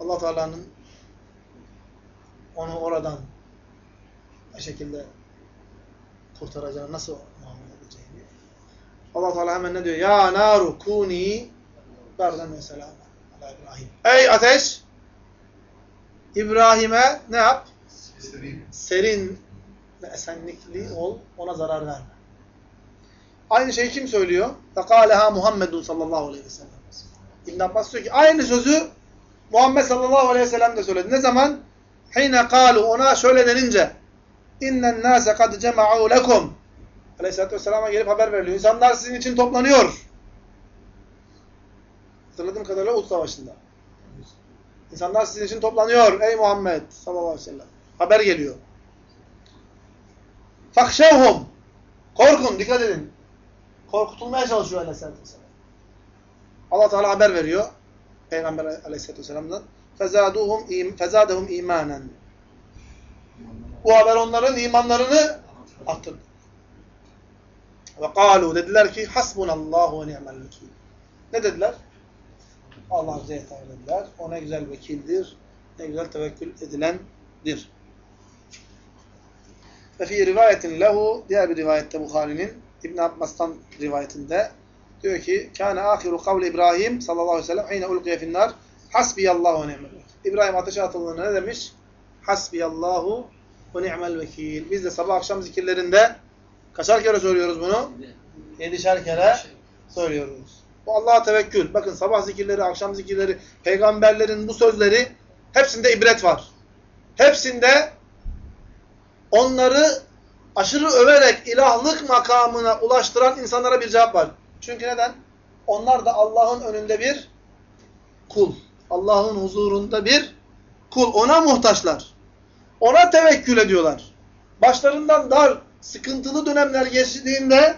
allah Teala'nın onu oradan ne şekilde kurtaracağını nasıl muamele edeceğini. allah Teala hemen ne diyor? Ya naru kuni berden ve ala İbrahim. Ey ateş! İbrahim'e ne yap? Serin. Serin ve esenlikli ol. Ona zarar verme. Aynı şeyi kim söylüyor? Fekaleha Muhammedun sallallahu aleyhi ve sellem. İbn Abbas diyor ki aynı sözü Muhammed sallallahu aleyhi ve sellem de söyledi. Ne zaman? Hine kalu ona şöyle denince İnnen nâse kad cema'û lekum. Aleyhisselatü Vesselam'a gelip haber veriliyor. İnsanlar sizin için toplanıyor. Hatırladığım kadarıyla Uhud Savaşı'nda. İnsanlar sizin için toplanıyor ey Muhammed sallallahu aleyhi ve sellem. Haber geliyor. Fakşevhum. Korkun, dikkat edin. Korkutulmaya çalışıyor aleyhissalatü vesselam. Allah Teala haber veriyor. Peygamber aleyhissalatü vesselam'dan. فَزَادُهُمْ فَزَادَهُمْ اِيمَانًا Bu haber onların imanlarını arttırdı. Ve قَالُوا dediler ki hasbunallahu ve ni'mel vekil. Ne dediler? Allah bize yeter dediler. O ne güzel vekildir, ne güzel tevekkül edilendir. Ve fi rivayetin lehu, diğer bir rivayette Bukhari'nin, İbn Abbas'tan rivayetinde diyor ki, kâne âhiru kavli İbrahim sallallahu aleyhi ve sellem hîne ulqiye finnâr hasbiyallahu ni'mel. İbrahim ateşe atıldığında ne demiş? Hasbiyallahu ve ni'mel vekil. Biz de sabah akşam zikirlerinde kaçar kere söylüyoruz bunu? Yedişer kere söylüyoruz. Bu Allah'a tevekkül. Bakın sabah zikirleri, akşam zikirleri, peygamberlerin bu sözleri hepsinde ibret var. Hepsinde onları aşırı överek ilahlık makamına ulaştıran insanlara bir cevap var. Çünkü neden? Onlar da Allah'ın önünde bir kul. Allah'ın huzurunda bir kul. Ona muhtaçlar. Ona tevekkül ediyorlar. Başlarından dar, sıkıntılı dönemler geçtiğinde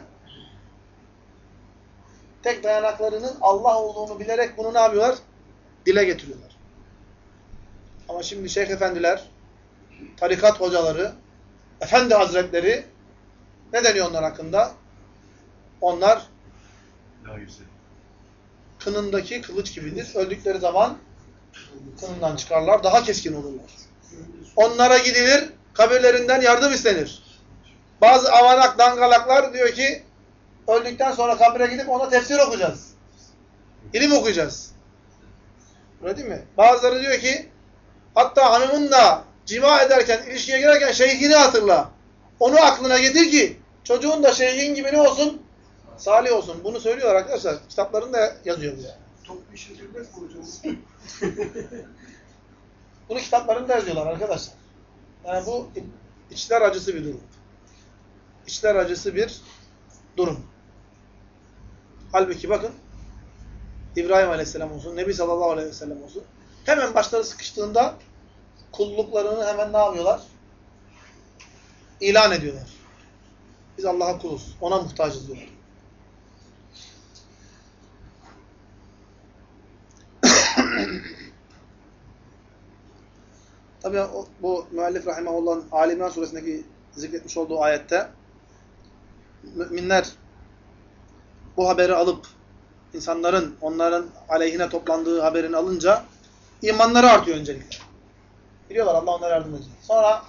tek dayanaklarının Allah olduğunu bilerek bunu ne yapıyorlar? Dile getiriyorlar. Ama şimdi şeyh efendiler, tarikat hocaları, efendi hazretleri ne deniyor onlar hakkında? Onlar kınındaki kılıç gibidir. Öldükleri zaman kınından çıkarlar, daha keskin olurlar. Onlara gidilir, kabirlerinden yardım istenir. Bazı avanak dangalaklar diyor ki, öldükten sonra kabre gidip ona tefsir okuyacağız. İlim okuyacağız. Öyle değil mi? Bazıları diyor ki, hatta hanımınla cima ederken, ilişkiye girerken şeyhini hatırla. Onu aklına getir ki, çocuğun da şeyhin gibi ne olsun? Salih olsun. Bunu söylüyorlar arkadaşlar. Kitaplarında yazıyor bu yani. Toplu işletilmez mi hocam? Bunu kitaplarında yazıyorlar arkadaşlar. Yani bu içler acısı bir durum. İçler acısı bir durum. Halbuki bakın İbrahim Aleyhisselam olsun, Nebi sallallahu aleyhi ve sellem olsun. Hemen başları sıkıştığında kulluklarını hemen ne yapıyorlar? İlan ediyorlar. Biz Allah'a kuluz. Ona muhtacız diyorlar. Tabi bu müellif rahimahullah'ın Ali İmran suresindeki zikretmiş olduğu ayette müminler bu haberi alıp insanların onların aleyhine toplandığı haberini alınca imanları artıyor öncelikle. Biliyorlar Allah onlara yardım edecek. Sonra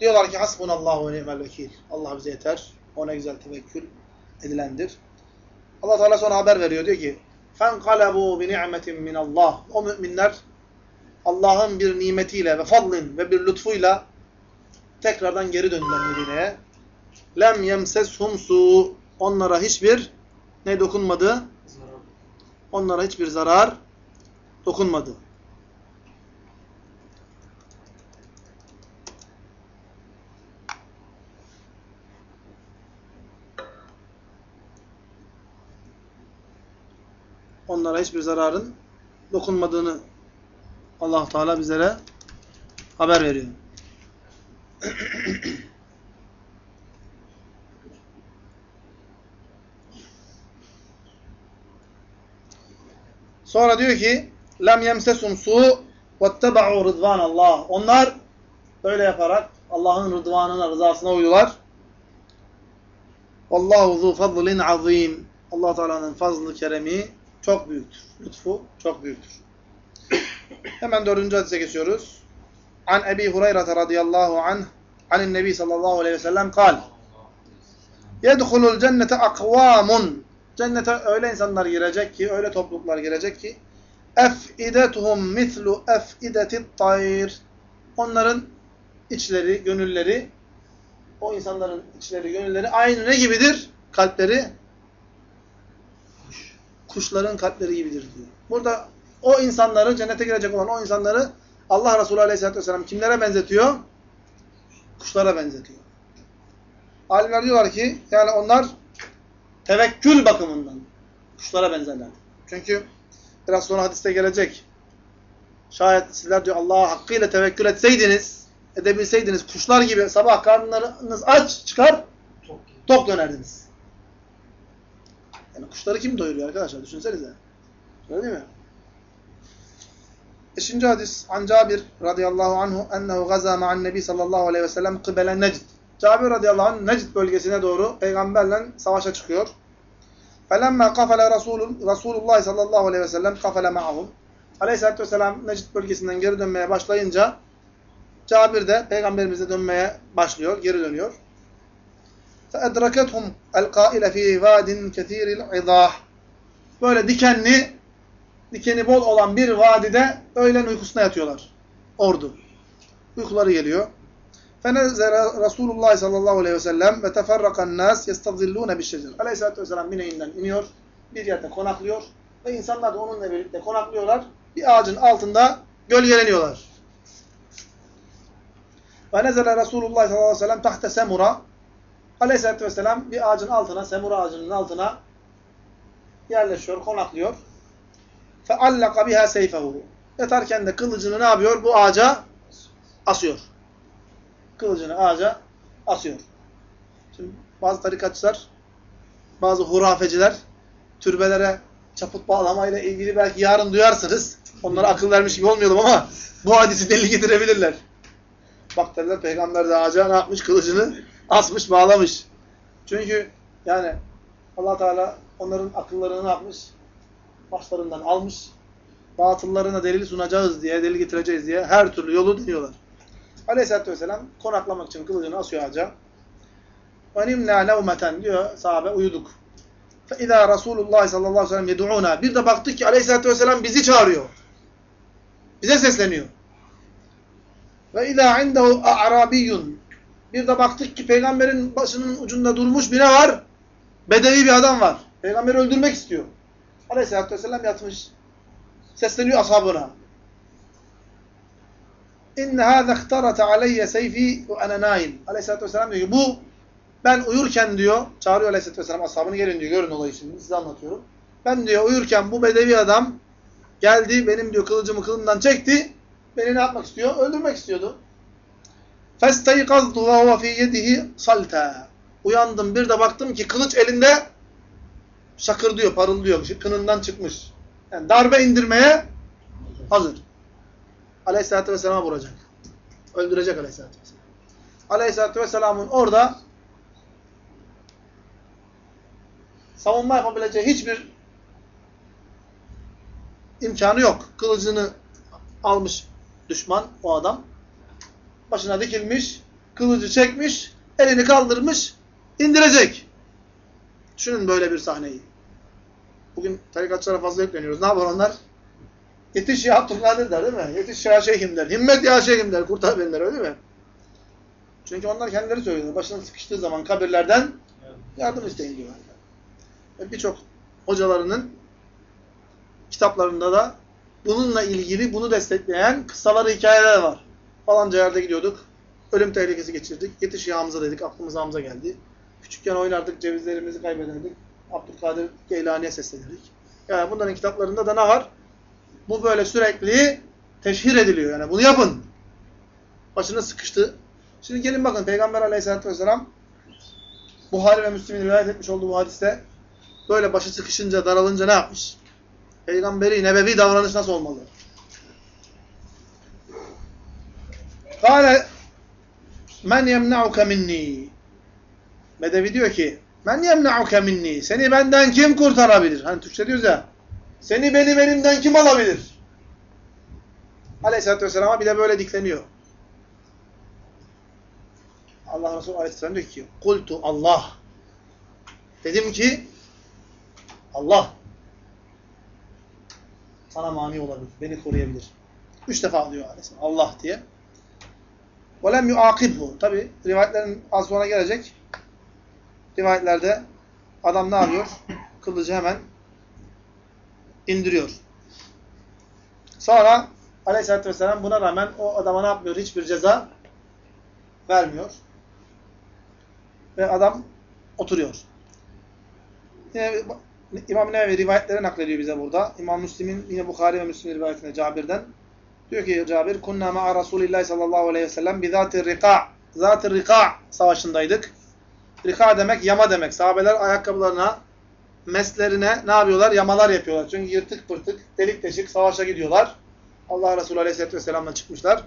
diyorlar ki hasbunallahu ve ni'mel vekil. Allah bize yeter. Ona güzel tevekkül edilendir. Allah Teala sonra haber veriyor diyor ki فَنْقَلَبُوا بِنِعْمَةٍ مِنَ Allah. O müminler Allah'ın bir nimetiyle ve fadlin ve bir lütfuyla tekrardan geri döndüler Medine'ye. Lem yemseshum su. Onlara hiçbir ne dokunmadı? Onlara hiçbir zarar dokunmadı. Onlara hiçbir zararın dokunmadığını Allah Teala bizlere haber veriyor. Sonra diyor ki lem yemsesum su vetteba'u rıdvan Allah. Onlar böyle yaparak Allah'ın rıdvanına, rızasına uydular. Vallahu zu fadlin azim. Allah Teala'nın fazlı keremi çok büyüktür. Lütfu çok büyüktür. Hemen dördüncü hadise geçiyoruz. An Ebi Hureyre radıyallahu anh anin Nebi sallallahu aleyhi ve sellem kal. Yedhulul cennete akvamun. Cennete öyle insanlar girecek ki, öyle topluluklar girecek ki efidetuhum mislu efidetit tayr. Onların içleri, gönülleri o insanların içleri, gönülleri aynı ne gibidir? Kalpleri kuşların kalpleri gibidir diyor. Burada o insanları, cennete girecek olan o insanları Allah Resulü Aleyhisselatü Vesselam kimlere benzetiyor? Kuşlara benzetiyor. Alimler diyorlar ki yani onlar tevekkül bakımından kuşlara benzerler. Çünkü biraz sonra hadiste gelecek. Şayet sizler diyor Allah'a hakkıyla tevekkül etseydiniz, edebilseydiniz kuşlar gibi sabah karnınız aç çıkar, tok dönerdiniz. Yani kuşları kim doyuruyor arkadaşlar? Düşünsenize. Öyle değil mi? Beşinci hadis an Cabir radıyallahu anhu ennehu gaza ma'an nebi sallallahu aleyhi ve sellem kıbele Necd. Cabir radıyallahu anh Necd bölgesine doğru peygamberle savaşa çıkıyor. Felemma kafale Rasulun, Resulullah sallallahu aleyhi ve sellem kafale ma'ahum. Aleyhisselatü vesselam Necd bölgesinden geri dönmeye başlayınca Cabir de peygamberimize dönmeye başlıyor, geri dönüyor. فَاَدْرَكَتْهُمْ الْقَائِلَ ف۪ي وَادٍ كَث۪يرِ الْعِضَاهِ Böyle dikenli, dikeni bol olan bir vadide öğlen uykusuna yatıyorlar. Ordu. Uykuları geliyor. فَنَزَلَ Resulullah sallallahu aleyhi ve sellem وَتَفَرَّقَ النَّاسِ يَسْتَظِلُّونَ بِالشَّجَرِ Aleyhisselatü vesselam bineğinden iniyor, bir yerde konaklıyor ve insanlar da onunla birlikte konaklıyorlar. Bir ağacın altında gölgeleniyorlar. وَنَزَلَ Resulullah sallallahu aleyhi ve sellem tahte semura Aleyhisselatü vesselam bir ağacın altına, semura ağacının altına yerleşiyor, konaklıyor. فَعَلَّقَ بِهَا سَيْفَهُ Yatarken de kılıcını ne yapıyor? Bu ağaca asıyor. Kılıcını ağaca asıyor. Şimdi bazı tarikatçılar, bazı hurafeciler türbelere çaput bağlamayla ilgili belki yarın duyarsınız. Onlara akıl vermiş gibi olmayalım ama bu hadisi delil getirebilirler. Bak derler peygamber de ağaca ne yapmış? Kılıcını asmış, bağlamış. Çünkü yani allah Teala onların akıllarını ne yapmış? Başlarından almış. Batıllarına delil sunacağız diye, delil getireceğiz diye her türlü yolu deniyorlar. Aleyhisselatü Vesselam konaklamak için kılıcını asıyor ağaca. وَنِمْنَا نَوْمَةً diyor sahabe uyuduk. فَاِذَا Resulullah sallallahu aleyhi ve sellem يَدُعُونَا Bir de baktık ki Aleyhisselatü Vesselam bizi çağırıyor. Bize sesleniyor. وَاِذَا عِنْدَهُ اَعْرَابِيٌّ Bir de baktık ki peygamberin başının ucunda durmuş bir ne var? Bedevi bir adam var. Peygamberi öldürmek istiyor. Aleyhisselatü Vesselam yatmış. Sesleniyor ashabına. İnne hâze ihtarata aleyye seyfi ve ana naim. Aleyhisselatü Vesselam diyor ki bu ben uyurken diyor, çağırıyor Aleyhisselatü Vesselam ashabını gelin diyor, görün olayı şimdi size anlatıyorum. Ben diyor uyurken bu bedevi adam geldi, benim diyor kılıcımı kılımdan çekti, beni ne yapmak istiyor? Öldürmek istiyordu. فَاسْتَيْقَظْتُ وَهُوَ فِي يَدِهِ صَلْتًا Uyandım bir de baktım ki kılıç elinde şakır diyor, parıldıyor, kınından çıkmış. Yani darbe indirmeye hazır. Aleyhisselatü Vesselam'a vuracak. Öldürecek Aleyhisselatü Vesselam. Aleyhisselatü Vesselam'ın orada savunma yapabileceği hiçbir imkanı yok. Kılıcını almış düşman, o adam. Başına dikilmiş, kılıcı çekmiş, elini kaldırmış, indirecek. Düşünün böyle bir sahneyi. Bugün tarikatçılara fazla yükleniyoruz. Ne yapar onlar? Yetiş ya Abdülkadir der değil mi? Yetiş ya şeyhim der. Himmet ya şeyhim der. Kurtar beni der öyle mi? Çünkü onlar kendileri söylüyorlar. Başına sıkıştığı zaman kabirlerden yardım isteyin diyorlar. Birçok hocalarının kitaplarında da bununla ilgili bunu destekleyen kıssaları, hikayeler var. Falanca yerde gidiyorduk. Ölüm tehlikesi geçirdik. Yetiş ya Hamza dedik. Aklımıza Hamza geldi. Küçükken oynardık. Cevizlerimizi kaybederdik. Abdülkadir Geylani'ye seslenirdik. Yani bunların kitaplarında da ne var? Bu böyle sürekli teşhir ediliyor. Yani bunu yapın. Başına sıkıştı. Şimdi gelin bakın Peygamber aleyhissalatü vesselam Buhari ve Müslim'in rivayet etmiş olduğu bu hadiste böyle başı sıkışınca, daralınca ne yapmış? Peygamberi, nebevi davranış nasıl olmalı? Kale men yemna'uke minni Bedevi diyor ki men yemna'uke minni Seni benden kim kurtarabilir? Hani Türkçe diyoruz ya seni benim elimden kim alabilir? Aleyhisselatü Vesselam'a bir de böyle dikleniyor. Allah Resulü Aleyhisselam diyor ki Kultu Allah Dedim ki Allah sana mani olabilir. Beni koruyabilir. Üç defa diyor Aleyhisselam. Allah diye. وَلَمْ يُعَاقِبْهُ Tabi rivayetlerin az sonra gelecek. Rivayetlerde adam ne yapıyor? Kılıcı hemen indiriyor. Sonra Aleyhisselatü Vesselam buna rağmen o adama ne yapmıyor? Hiçbir ceza vermiyor. ve adam oturuyor. Yine İmam Nevevi rivayetleri naklediyor bize burada. İmam Müslim'in yine Bukhari ve Müslim rivayetinde Cabir'den. Diyor ki Cabir, "Kunna ma'a Rasulillahi sallallahu aleyhi ve sellem bi zati rika, zati rika savaşındaydık." Rika demek yama demek. Sahabeler ayakkabılarına, meslerine ne yapıyorlar? Yamalar yapıyorlar. Çünkü yırtık pırtık, delik deşik savaşa gidiyorlar. Allah Resulü aleyhisselatü vesselam'la çıkmışlar.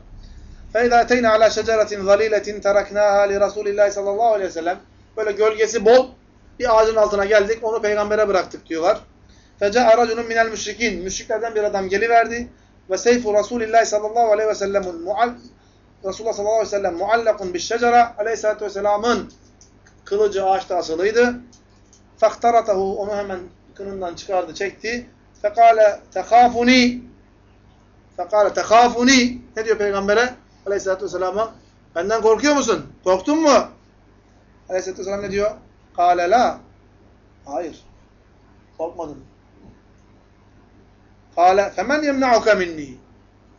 فَاِذَا اَتَيْنَا عَلَى شَجَرَةٍ ظَلِيلَةٍ تَرَكْنَاهَا لِرَسُولِ اللّٰهِ sallallahu aleyhi ve sellem Böyle gölgesi bol bir ağacın altına geldik, onu peygambere bıraktık diyorlar. فَجَاءَ رَجُلٌ مِنَ الْمُشْرِكِينَ Müşriklerden bir adam geliverdi. Ve seyfu Resulillahi sallallahu aleyhi ve sellemun mual Resulullah sallallahu aleyhi ve sellem muallakun bir şecere aleyhissalatü vesselamın kılıcı ağaçta asılıydı. Faktaratahu onu hemen kınından çıkardı, çekti. Fekale tehafuni Fekale tehafuni ne diyor peygambere? Aleyhissalatü vesselama benden korkuyor musun? Korktun mu? Aleyhissalatü vesselam ne diyor? Kale la hayır. Korkmadım. Kale femen yemna'uke minni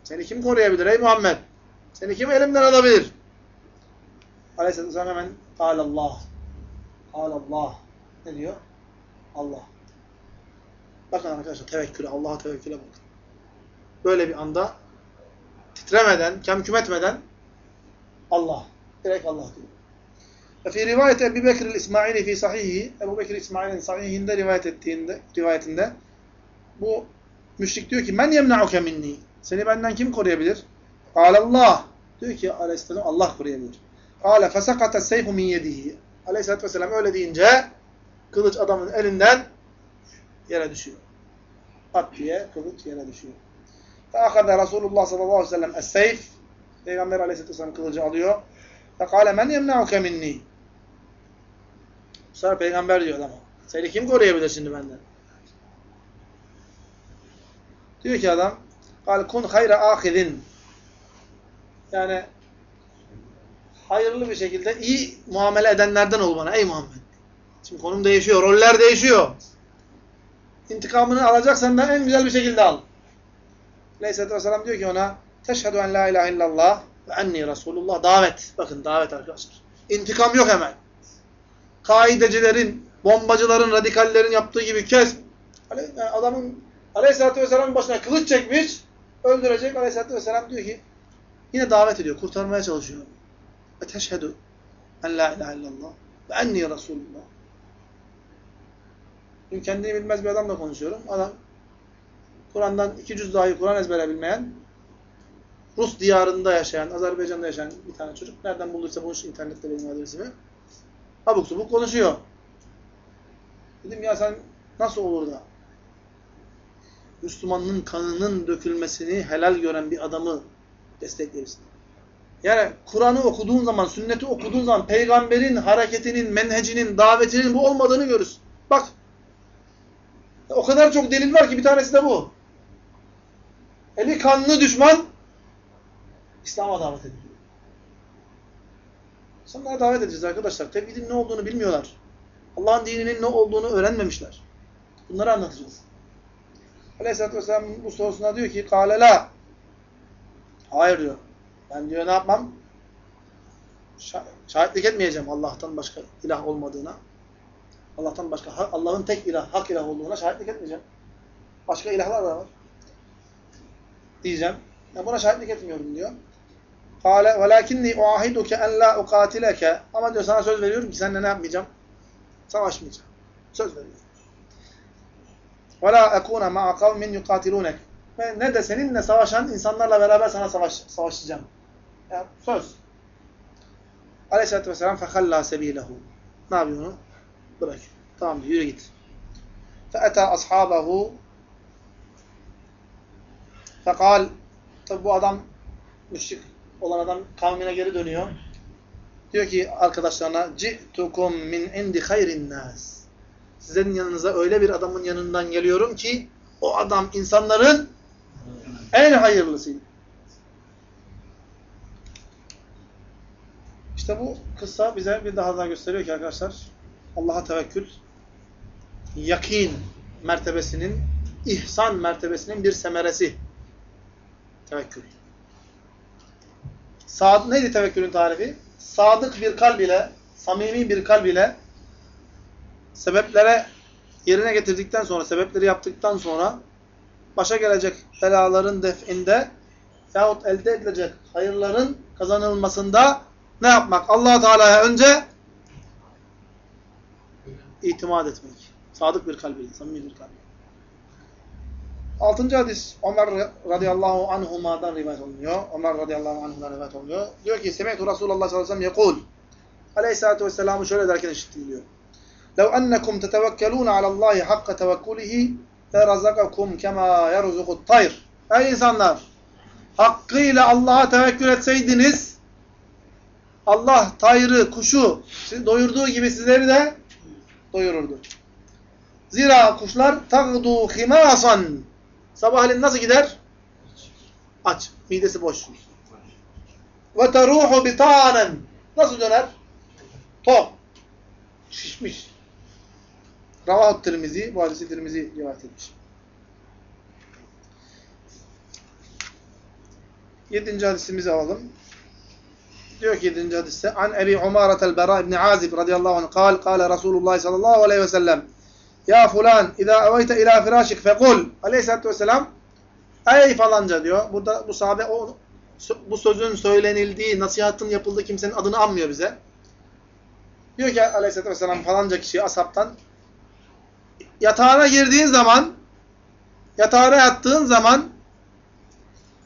seni kim koruyabilir ey Muhammed? Seni kim elimden alabilir? Aleyhisselatü Vesselam hemen Kale Allah. Allah. Ne diyor? Allah. Bakın arkadaşlar tevekküle, Allah'a tevekküle bakın. Böyle bir anda titremeden, kemküm etmeden Allah. Direkt Allah diyor. Ve fi rivayet Ebu Bekir İsmaili fi sahihi, Ebu Bekir İsmail'in sahihinde rivayet ettiğinde, rivayetinde bu müşrik diyor ki men yemna'uke minni. Seni benden kim koruyabilir? Allah. Diyor ki aleyhisselam Allah koruyabilir. Kale fesakata seyfu min yedihi. Aleyhisselatü vesselam öyle deyince kılıç adamın elinden yere düşüyor. At diye kılıç yere düşüyor. Feakade Resulullah sallallahu aleyhi ve sellem es-seyf. Peygamber aleyhisselatü vesselam kılıcı alıyor. Fekale men yemna'uke minni. Sefer peygamber diyor adama. Seni kim koruyabilir şimdi benden? Diyor ki adam Kal kun hayra ahidin. Yani hayırlı bir şekilde iyi muamele edenlerden ol bana ey Muhammed. Şimdi konum değişiyor, roller değişiyor. İntikamını alacaksan da en güzel bir şekilde al. Aleyhisselatü Vesselam diyor ki ona Teşhedü en la ilahe illallah ve enni Resulullah. Davet. Bakın davet arkadaşlar. İntikam yok hemen. Kaidecilerin, bombacıların, radikallerin yaptığı gibi kes. Adamın Aleyhisselatü Vesselam'ın başına kılıç çekmiş, öldürecek. Aleyhisselatü Vesselam diyor ki, yine davet ediyor, kurtarmaya çalışıyor. Ve teşhedü en la ilahe illallah ve enni Resulullah. Dün kendini bilmez bir adamla konuşuyorum. Adam, Kur'an'dan iki cüz dahi Kur'an ezbere bilmeyen, Rus diyarında yaşayan, Azerbaycan'da yaşayan bir tane çocuk. Nereden bulduysa bulmuş internette benim adresimi. Abuk subuk konuşuyor. Dedim ya sen nasıl olur da Müslümanın kanının dökülmesini helal gören bir adamı desteklersin. Yani Kur'an'ı okuduğun zaman, sünneti okuduğun zaman peygamberin hareketinin, menhecinin, davetinin bu olmadığını görürsün. Bak. O kadar çok delil var ki bir tanesi de bu. Eli kanlı düşman İslam'a davet ediyor. İnsanlara davet edeceğiz arkadaşlar. Tevhidin ne olduğunu bilmiyorlar. Allah'ın dininin ne olduğunu öğrenmemişler. Bunları anlatacağız. Aleyhisselatü Vesselam bu sorusuna diyor ki kâle la. Hayır diyor. Ben diyor ne yapmam? Şahitlik etmeyeceğim Allah'tan başka ilah olmadığına. Allah'tan başka, Allah'ın tek ilah, hak ilah olduğuna şahitlik etmeyeceğim. Başka ilahlar da var. Diyeceğim. Ya buna şahitlik etmiyorum diyor. Kale velakinni uahiduke en la ukatileke. Ama diyor sana söz veriyorum ki seninle ne yapmayacağım? Savaşmayacağım. Söz veriyorum. Ve la ekuna ma'a kavmin yukatilunek. Ve ne de seninle savaşan insanlarla beraber sana savaş, savaşacağım. Yani söz. Aleyhisselatü Vesselam فَخَلَّا سَب۪يلَهُ Ne yapıyor onu? Bırak. Tamam yürü git. فَاَتَى أَصْحَابَهُ فَقَالْ Tabi bu adam müşrik olan adam kavmine geri dönüyor. Diyor ki arkadaşlarına جِئْتُكُمْ مِنْ اِنْدِ خَيْرِ النَّاسِ Sizin yanınıza öyle bir adamın yanından geliyorum ki o adam insanların en hayırlısıydı. İşte bu kıssa bize bir daha daha gösteriyor ki arkadaşlar Allah'a tevekkül yakin mertebesinin ihsan mertebesinin bir semeresi. Tevekkül. Sad neydi tevekkülün tarifi? Sadık bir kalb ile samimi bir kalb ile sebeplere yerine getirdikten sonra, sebepleri yaptıktan sonra başa gelecek belaların definde yahut elde edilecek hayırların kazanılmasında ne yapmak? allah Teala'ya önce itimat etmek. Sadık bir kalbiyle, samimi bir kalbiyle. Altıncı hadis Ömer radıyallahu anhuma'dan rivayet olunuyor. Ömer radıyallahu anhuma'dan rivayet olunuyor. Diyor ki Semihtu Resulullah sallallahu aleyhi ve sellem yekul Aleyhisselatü vesselam'ı şöyle derken işittim diyor. لو أنكم تتوكلون على الله حق توكله لرزقكم كما يرزق الطير. Ey insanlar! Hakkıyla Allah'a tevekkül etseydiniz Allah tayrı, kuşu doyurduğu gibi sizleri de doyururdu. Zira kuşlar tagdu himasan. Sabahleyin nasıl gider? Aç. Midesi boş. Ve teruhu bitanen. Nasıl döner? Tok. Şişmiş. Ravahat Tirmizi, bu hadisi Tirmizi rivayet etmiş. Yedinci hadisimizi alalım. Diyor ki yedinci hadiste An Ebi Umaret el-Bera ibn Azib radıyallahu anh kal, kale Resulullah sallallahu aleyhi ve sellem Ya fulan, idâ eveyte ilâ firâşik fekul Aleyhisselatü vesselam Ey falanca diyor. Burada bu sahabe o, bu sözün söylenildiği, nasihatın yapıldığı kimsenin adını anmıyor bize. Diyor ki aleyhissalatü vesselam falanca kişi asaptan yatağına girdiğin zaman yatağına yattığın zaman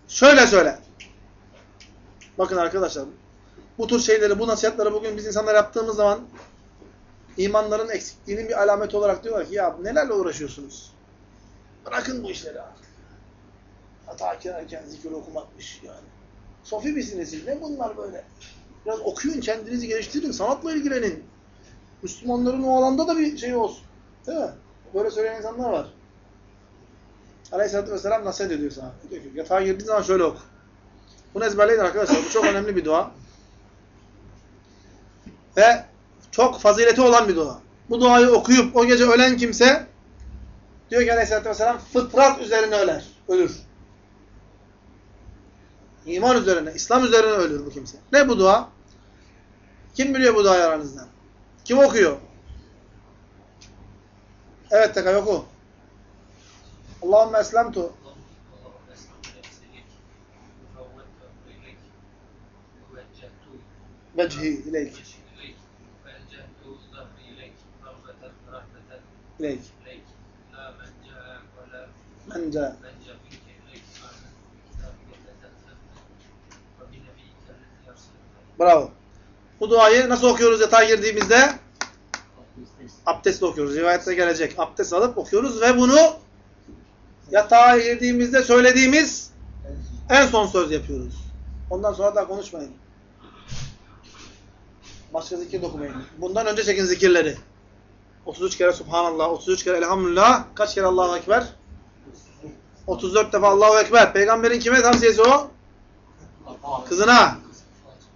şöyle söyle. Bakın arkadaşlar bu tür şeyleri, bu nasihatları bugün biz insanlar yaptığımız zaman imanların eksikliğinin bir alameti olarak diyorlar ki ya nelerle uğraşıyorsunuz? Bırakın bu işleri artık. Hata erken zikir okumakmış yani. Sofi misiniz siz? Ne bunlar böyle? Biraz okuyun, kendinizi geliştirin, sanatla ilgilenin. Müslümanların o alanda da bir şey olsun. Değil mi? Böyle söyleyen insanlar var. Aleyhisselatü Vesselam nasihat ediyor sana. Diyor ki yatağa girdiğin zaman şöyle oku. Bunu ezberleyin arkadaşlar. Bu çok önemli bir dua. Ve çok fazileti olan bir dua. Bu duayı okuyup o gece ölen kimse diyor ki Aleyhisselatü Vesselam fıtrat üzerine öler. Ölür. İman üzerine, İslam üzerine ölür bu kimse. Ne bu dua? Kim biliyor bu duayı aranızdan? Kim okuyor? Evet Tekay oku. Allahümme eslemtu vecihi ileyk. İleyk. Mence. Bravo. Bu duayı nasıl okuyoruz yatağa girdiğimizde? Abdestle okuyoruz. Rivayette gelecek. Abdest alıp okuyoruz ve bunu yatağa girdiğimizde söylediğimiz en son söz yapıyoruz. Ondan sonra da konuşmayın. Başka zikir dokumayın. Bundan önce çekin zikirleri. 33 kere Subhanallah, 33 kere Elhamdülillah, kaç kere Allahu Ekber? 34 defa Allahu Ekber. Peygamberin kime tavsiyesi o? Kızına.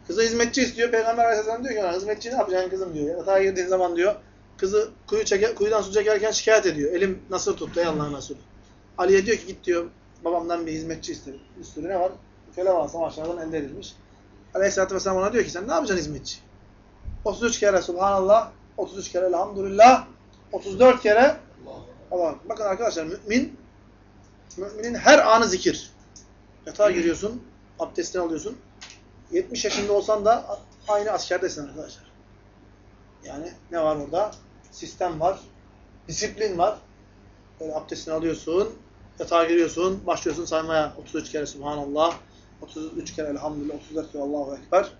Kızı hizmetçi istiyor. Peygamber Aleyhisselam diyor ki hizmetçi ne yapacaksın kızım diyor. Yatağa girdiğin zaman diyor. Kızı kuyu çeker, kuyudan su çekerken şikayet ediyor. Elim nasıl tuttu ey Allah'ın Resulü. Ali'ye diyor ki git diyor babamdan bir hizmetçi istedim. Üstünde ne var? Köle var savaşlardan elde edilmiş. Aleyhisselatü Vesselam ona diyor ki sen ne yapacaksın hizmetçi? 33 kere Subhanallah, 33 kere Elhamdülillah, 34 kere Allah. Bakın arkadaşlar mümin müminin her anı zikir. Yatağa giriyorsun, abdestini alıyorsun. 70 yaşında olsan da aynı askerdesin arkadaşlar. Yani ne var burada? Sistem var, disiplin var. Böyle abdestini alıyorsun, yatağa giriyorsun, başlıyorsun saymaya. 33 kere Subhanallah, 33 kere Elhamdülillah, 34 kere Allahu Ekber.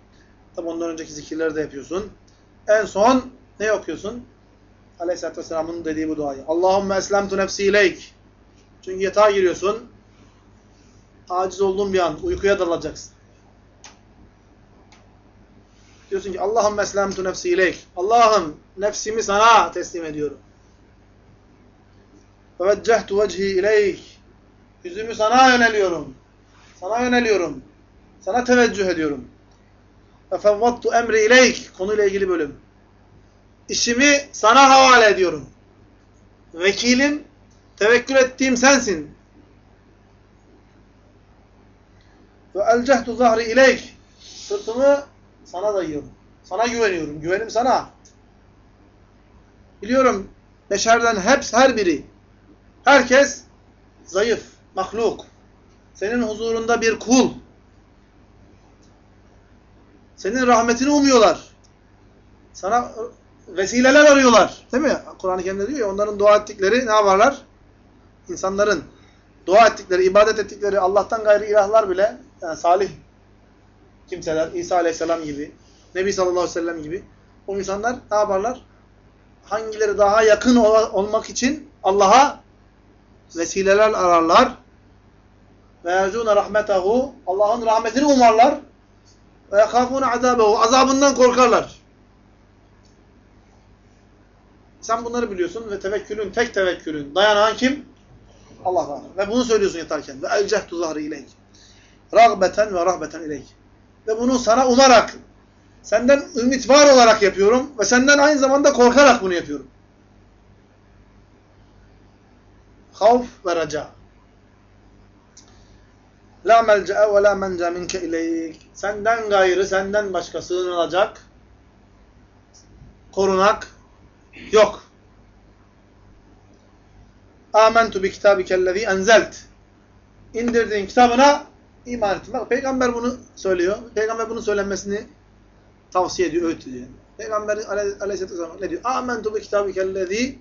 Tabi ondan önceki zikirleri de yapıyorsun. En son ne okuyorsun? Aleyhisselatü Vesselam'ın dediği bu duayı. Allahümme eslemtu nefsi ileyk. Çünkü yatağa giriyorsun. Aciz olduğun bir an uykuya dalacaksın. Diyorsun ki Allahümme eslemtu nefsi ileyk. Allah'ım nefsimi sana teslim ediyorum. Ve veccehtu vecihi ileyk. Yüzümü sana yöneliyorum. Sana yöneliyorum. Sana teveccüh ediyorum. Ve fevvattu emri ileyk. Konuyla ilgili bölüm. İşimi sana havale ediyorum. Vekilim, tevekkül ettiğim sensin. Ve elcehtu zahri ileyk. Sırtımı sana dayıyorum. Sana güveniyorum. Güvenim sana. Biliyorum beşerden hepsi her biri. Herkes zayıf, mahluk. Senin huzurunda bir kul. Senin rahmetini umuyorlar. Sana vesileler arıyorlar. Değil mi? Kur'an-ı Kerim'de diyor ya onların dua ettikleri ne yaparlar? İnsanların dua ettikleri, ibadet ettikleri Allah'tan gayrı ilahlar bile yani salih kimseler, İsa Aleyhisselam gibi, Nebi sallallahu aleyhi ve sellem gibi o insanlar ne yaparlar? Hangileri daha yakın ol olmak için Allah'a vesileler ararlar. Ve yercûne rahmetehu Allah'ın rahmetini umarlar. Ve yekâfûne azâbehu azabından korkarlar. Sen bunları biliyorsun ve tevekkülün, tek tevekkülün dayanan kim? Allah var. Ve bunu söylüyorsun yatarken. Ve elcehtu zahri ileyk. Ragbeten ve rahbeten ileyk. Ve bunu sana umarak, senden ümit var olarak yapıyorum ve senden aynı zamanda korkarak bunu yapıyorum. Havf ve raca. La melce'e ve la mence minke ileyk. Senden gayrı, senden başka sığınılacak, korunak yok. Amentu bi kitabikellezî enzelt. İndirdiğin kitabına iman ettim. Bak, Peygamber bunu söylüyor. Peygamber bunun söylenmesini tavsiye ediyor, öğüt ediyor. Peygamber aleyhisselatü vesselam ne diyor? Amentu bi kitabikellezî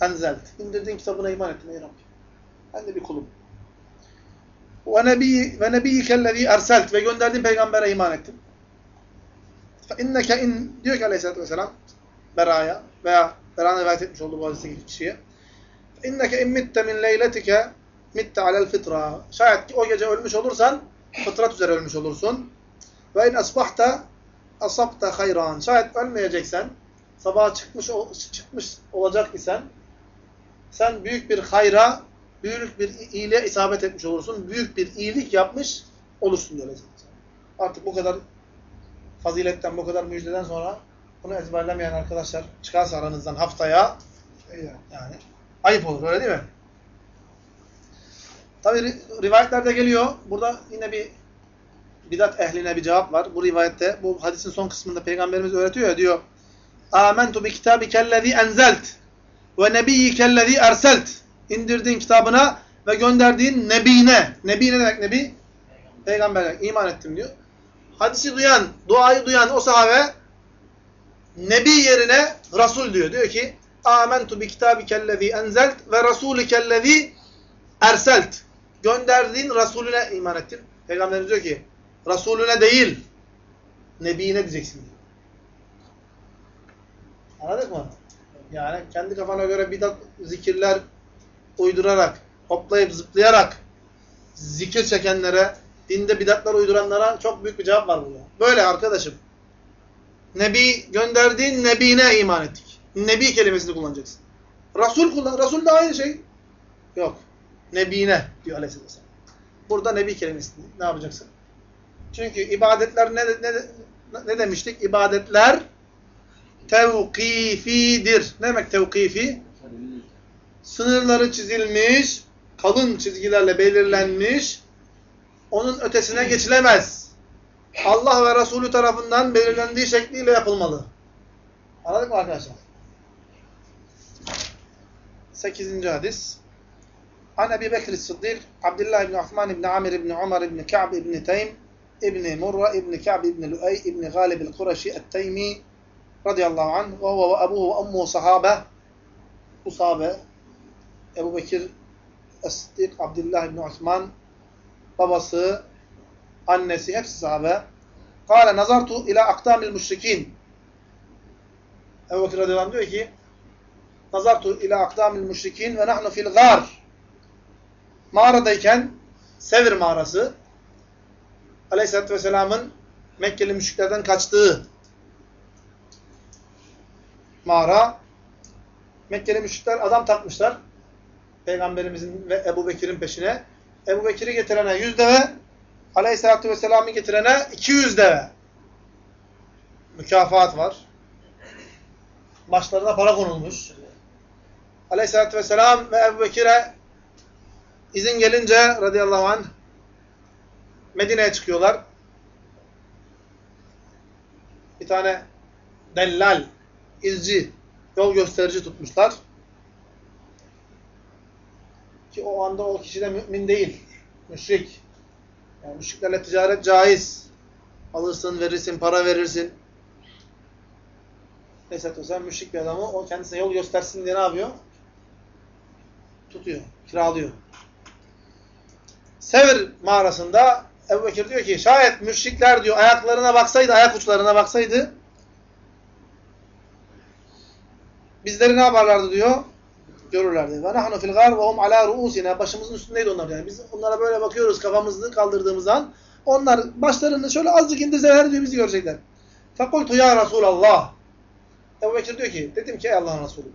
enzelt. İndirdiğin kitabına iman ettim ey Rabbi. Ben de bir kulum. Ve nebi ve nebiyyikellezî erselt ve gönderdiğin peygambere iman ettim. İnneke in diyor ki aleyhisselatü vesselam Bera'ya veya Bera'nın rivayet etmiş olduğu bu hadisteki kişiye İnneke immitte min leyletike mitte alel fitra. Şayet ki o gece ölmüş olursan fıtrat üzere ölmüş olursun. Ve in asbahta asabta hayran. Şayet ölmeyeceksen sabaha çıkmış çıkmış olacak isen sen büyük bir hayra, büyük bir iyiliğe isabet etmiş olursun. Büyük bir iyilik yapmış olursun diyor Artık bu kadar faziletten, bu kadar müjdeden sonra bunu ezberlemeyen arkadaşlar çıkarsa aranızdan haftaya yani ayıp olur öyle değil mi? Tabi rivayetlerde geliyor. Burada yine bir bidat ehline bir cevap var. Bu rivayette, bu hadisin son kısmında Peygamberimiz öğretiyor ya diyor. Amentu bi kitabikellezî enzelt ve nebiyyikellezî erselt. İndirdiğin kitabına ve gönderdiğin nebine. Nebi ne demek nebi? Peygamber iman ettim diyor. Hadisi duyan, duayı duyan o sahabe Nebi yerine Resul diyor. Diyor ki Amentu bi kitabikellezî enzelt ve rasûlikellezî erselt. Gönderdiğin Resulüne iman ettim. Peygamberimiz diyor ki Resulüne değil Nebine diyeceksin diyor. Anladık mı? Yani kendi kafana göre bidat zikirler uydurarak, hoplayıp zıplayarak zikir çekenlere, dinde bidatlar uyduranlara çok büyük bir cevap var burada. Böyle arkadaşım. Nebi gönderdiğin nebine iman ettik. Nebi kelimesini kullanacaksın. Resul kullan. Resul de aynı şey. Yok. Nebine diyor aleyhisselam. Burada nebi kelimesini ne yapacaksın? Çünkü ibadetler ne, ne, ne demiştik? İbadetler tevkifidir. Ne demek tevkifi? Sınırları çizilmiş, kalın çizgilerle belirlenmiş, onun ötesine geçilemez. Allah ve Resulü tarafından belirlendiği şekliyle yapılmalı. Anladık mı arkadaşlar? 8. hadis. An Ebi Bekir Sıddık, Abdullah ibn Osman ibn Amir ibn Umar ibn Ka'b ibn Taym ibn Murra ibn Ka'b ibn Lu'ay ibn Galib el-Kureşi el-Taymi radıyallahu anh ve huve ve ebuhu ve ummu sahabe bu sahabe Ebu Bekir Es-Sıddık, Abdullah ibn Osman babası, annesi hepsi sahabe. Kale nazartu ila aktamil müşrikin. Ebu Bekir radıyallahu diyor ki nazartu ila akdamil müşrikin ve nahnu fil gar. Mağaradayken Sevr mağarası Aleyhisselatü Vesselam'ın Mekkeli müşriklerden kaçtığı mağara Mekkeli müşrikler adam takmışlar Peygamberimizin ve Ebu Bekir'in peşine. Ebu Bekir'i getirene 100 deve Aleyhisselatü Vesselam'ı getirene 200 deve. Mükafat var. Başlarına para konulmuş. Aleyhisselatü Vesselam ve Ebu Bekir'e izin gelince radıyallahu anh Medine'ye çıkıyorlar. bir tane dellal, izci, yol gösterici tutmuşlar. Ki o anda o kişi de mümin değil. Müşrik. Yani müşriklerle ticaret caiz. Alırsın, verirsin, para verirsin. Neyse sen müşrik bir adamı o kendisine yol göstersin diye ne yapıyor? Tutuyor, kiralıyor. Sevr mağarasında Ebu Bekir diyor ki şayet müşrikler diyor ayaklarına baksaydı, ayak uçlarına baksaydı bizleri ne yaparlardı diyor? Görürlerdi. Ve nahnu fil gar ve hum ala ruusina. Başımızın üstündeydi onlar yani. Biz onlara böyle bakıyoruz kafamızı kaldırdığımız an onlar başlarını şöyle azıcık indirseler diyor bizi görecekler. Fekultu ya Resulallah. Ebu Bekir diyor ki dedim ki ey Allah'ın Resulü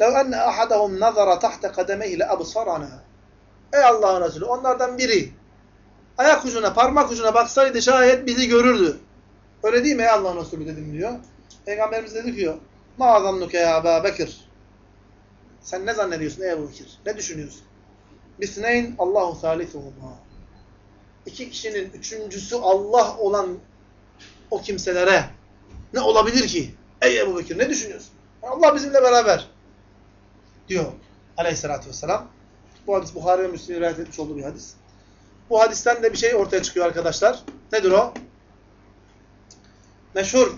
لَوْ أَنَّ أَحَدَهُمْ نَظَرَ تَحْتَ قَدَمَيْهِ لَأَبْصَرَنَا Ey Allah'ın Resulü onlardan biri ayak ucuna, parmak ucuna baksaydı şayet bizi görürdü. Öyle değil mi ey Allah'ın Resulü dedim diyor. Peygamberimiz dedi ki مَا ظَنُّكَ ya Ebu Bekir sen ne zannediyorsun ey Ebu Bekir? Ne düşünüyorsun? Bisneyn Allahu thalithuhuma. İki kişinin üçüncüsü Allah olan o kimselere ne olabilir ki? Ey Ebu Bekir ne düşünüyorsun? Allah bizimle beraber diyor aleyhissalatü vesselam. Bu hadis Buhari ve Müslim'in rivayet etmiş olduğu bir hadis. Bu hadisten de bir şey ortaya çıkıyor arkadaşlar. Nedir o? Meşhur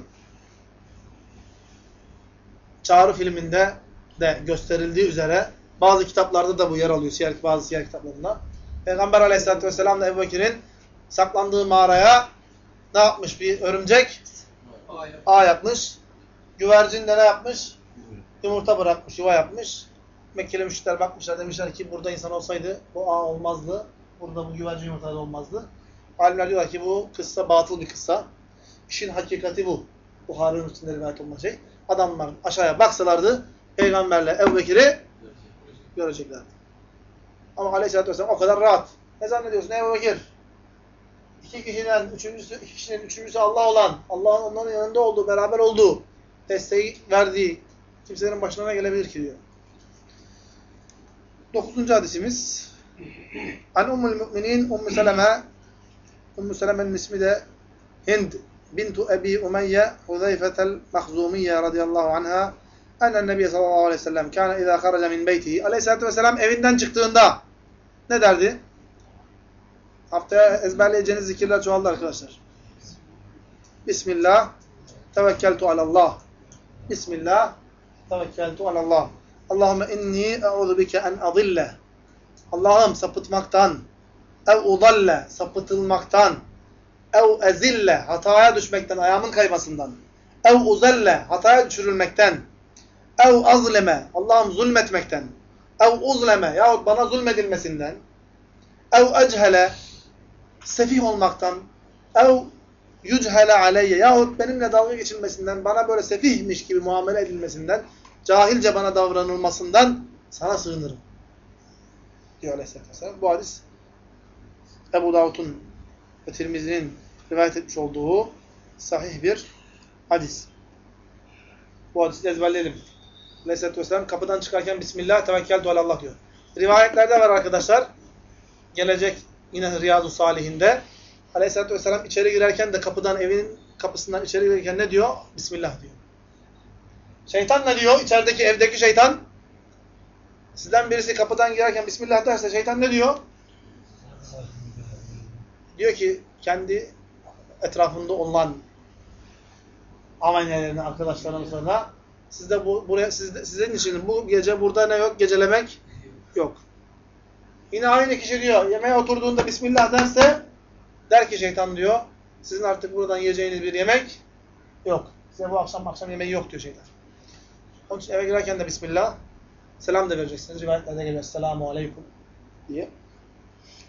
Çağrı filminde de gösterildiği üzere bazı kitaplarda da bu yer alıyor. Siyer, bazı siyer kitaplarında. Peygamber aleyhissalatü vesselam da Ebu Bekir'in saklandığı mağaraya ne yapmış bir örümcek? Ağ yapmış. Güvercin de ne yapmış? Yumurta bırakmış, yuva yapmış. Mekkeli müşrikler bakmışlar demişler ki burada insan olsaydı bu ağ olmazdı. Burada bu güvercin yumurta da olmazdı. Alimler diyorlar ki bu kıssa batıl bir kıssa. İşin hakikati bu. Buhari'nin üstünde rivayet olunan şey. Adamlar aşağıya baksalardı Peygamberle Ebu Bekir'i göreceklerdi. Ama aleyhissalatü vesselam o kadar rahat. Ne zannediyorsun Ebu Bekir? İki kişiden üçüncüsü, iki kişinin üçüncüsü Allah olan, Allah'ın onların yanında olduğu, beraber olduğu, desteği verdiği kimselerin başına ne gelebilir ki diyor. Dokuzuncu hadisimiz An Ummul Müminin Ummu Seleme Ummu Seleme'nin ismi de Hind bintu Ebi Umeyye Huzeyfetel Mahzumiye radıyallahu anha Ennen Nebiye sallallahu aleyhi ve sellem kâne izâ kharaca min beytihi Aleyhisselatü vesselam evinden çıktığında ne derdi? Haftaya ezberleyeceğiniz zikirler çoğaldı arkadaşlar. Bismillah tevekkeltu alallah Bismillah tevekkeltu alallah Allahümme inni e'udhu bike en adille Allah'ım sapıtmaktan ev udalle sapıtılmaktan ev ezille hataya düşmekten ayağımın kaymasından ev uzelle hataya düşürülmekten ev azleme Allah'ım zulmetmekten ev uzleme yahut bana zulmedilmesinden ev echele sefih olmaktan ev yüchele aleyye yahut benimle dalga geçilmesinden bana böyle sefihmiş gibi muamele edilmesinden cahilce bana davranılmasından sana sığınırım. Diyor Aleyhisselatü. Bu hadis Ebu Davud'un ve Tirmizi'nin rivayet etmiş olduğu sahih bir hadis. Bu hadisi ezberleyelim. Aleyhisselatü Vesselam kapıdan çıkarken Bismillah tevekkeltu alallah diyor. Rivayetlerde var arkadaşlar. Gelecek yine Riyazu Salihinde. Aleyhisselatü Vesselam içeri girerken de kapıdan evinin kapısından içeri girerken ne diyor? Bismillah diyor. Şeytan ne diyor? İçerideki evdeki şeytan sizden birisi kapıdan girerken Bismillah derse şeytan ne diyor? Diyor ki kendi etrafında olan amanyelerini, arkadaşlarına sonra sizde bu buraya sizde, sizin için bu gece burada ne yok? Gecelemek yok. Yine aynı kişi diyor yemeğe oturduğunda Bismillah derse der ki şeytan diyor sizin artık buradan yiyeceğiniz bir yemek yok. Size bu akşam akşam yemeği yok diyor şeytan. Onun için eve girerken de Bismillah selam da vereceksiniz. Rivayetlerde geliyor. Selamu Aleyküm diye.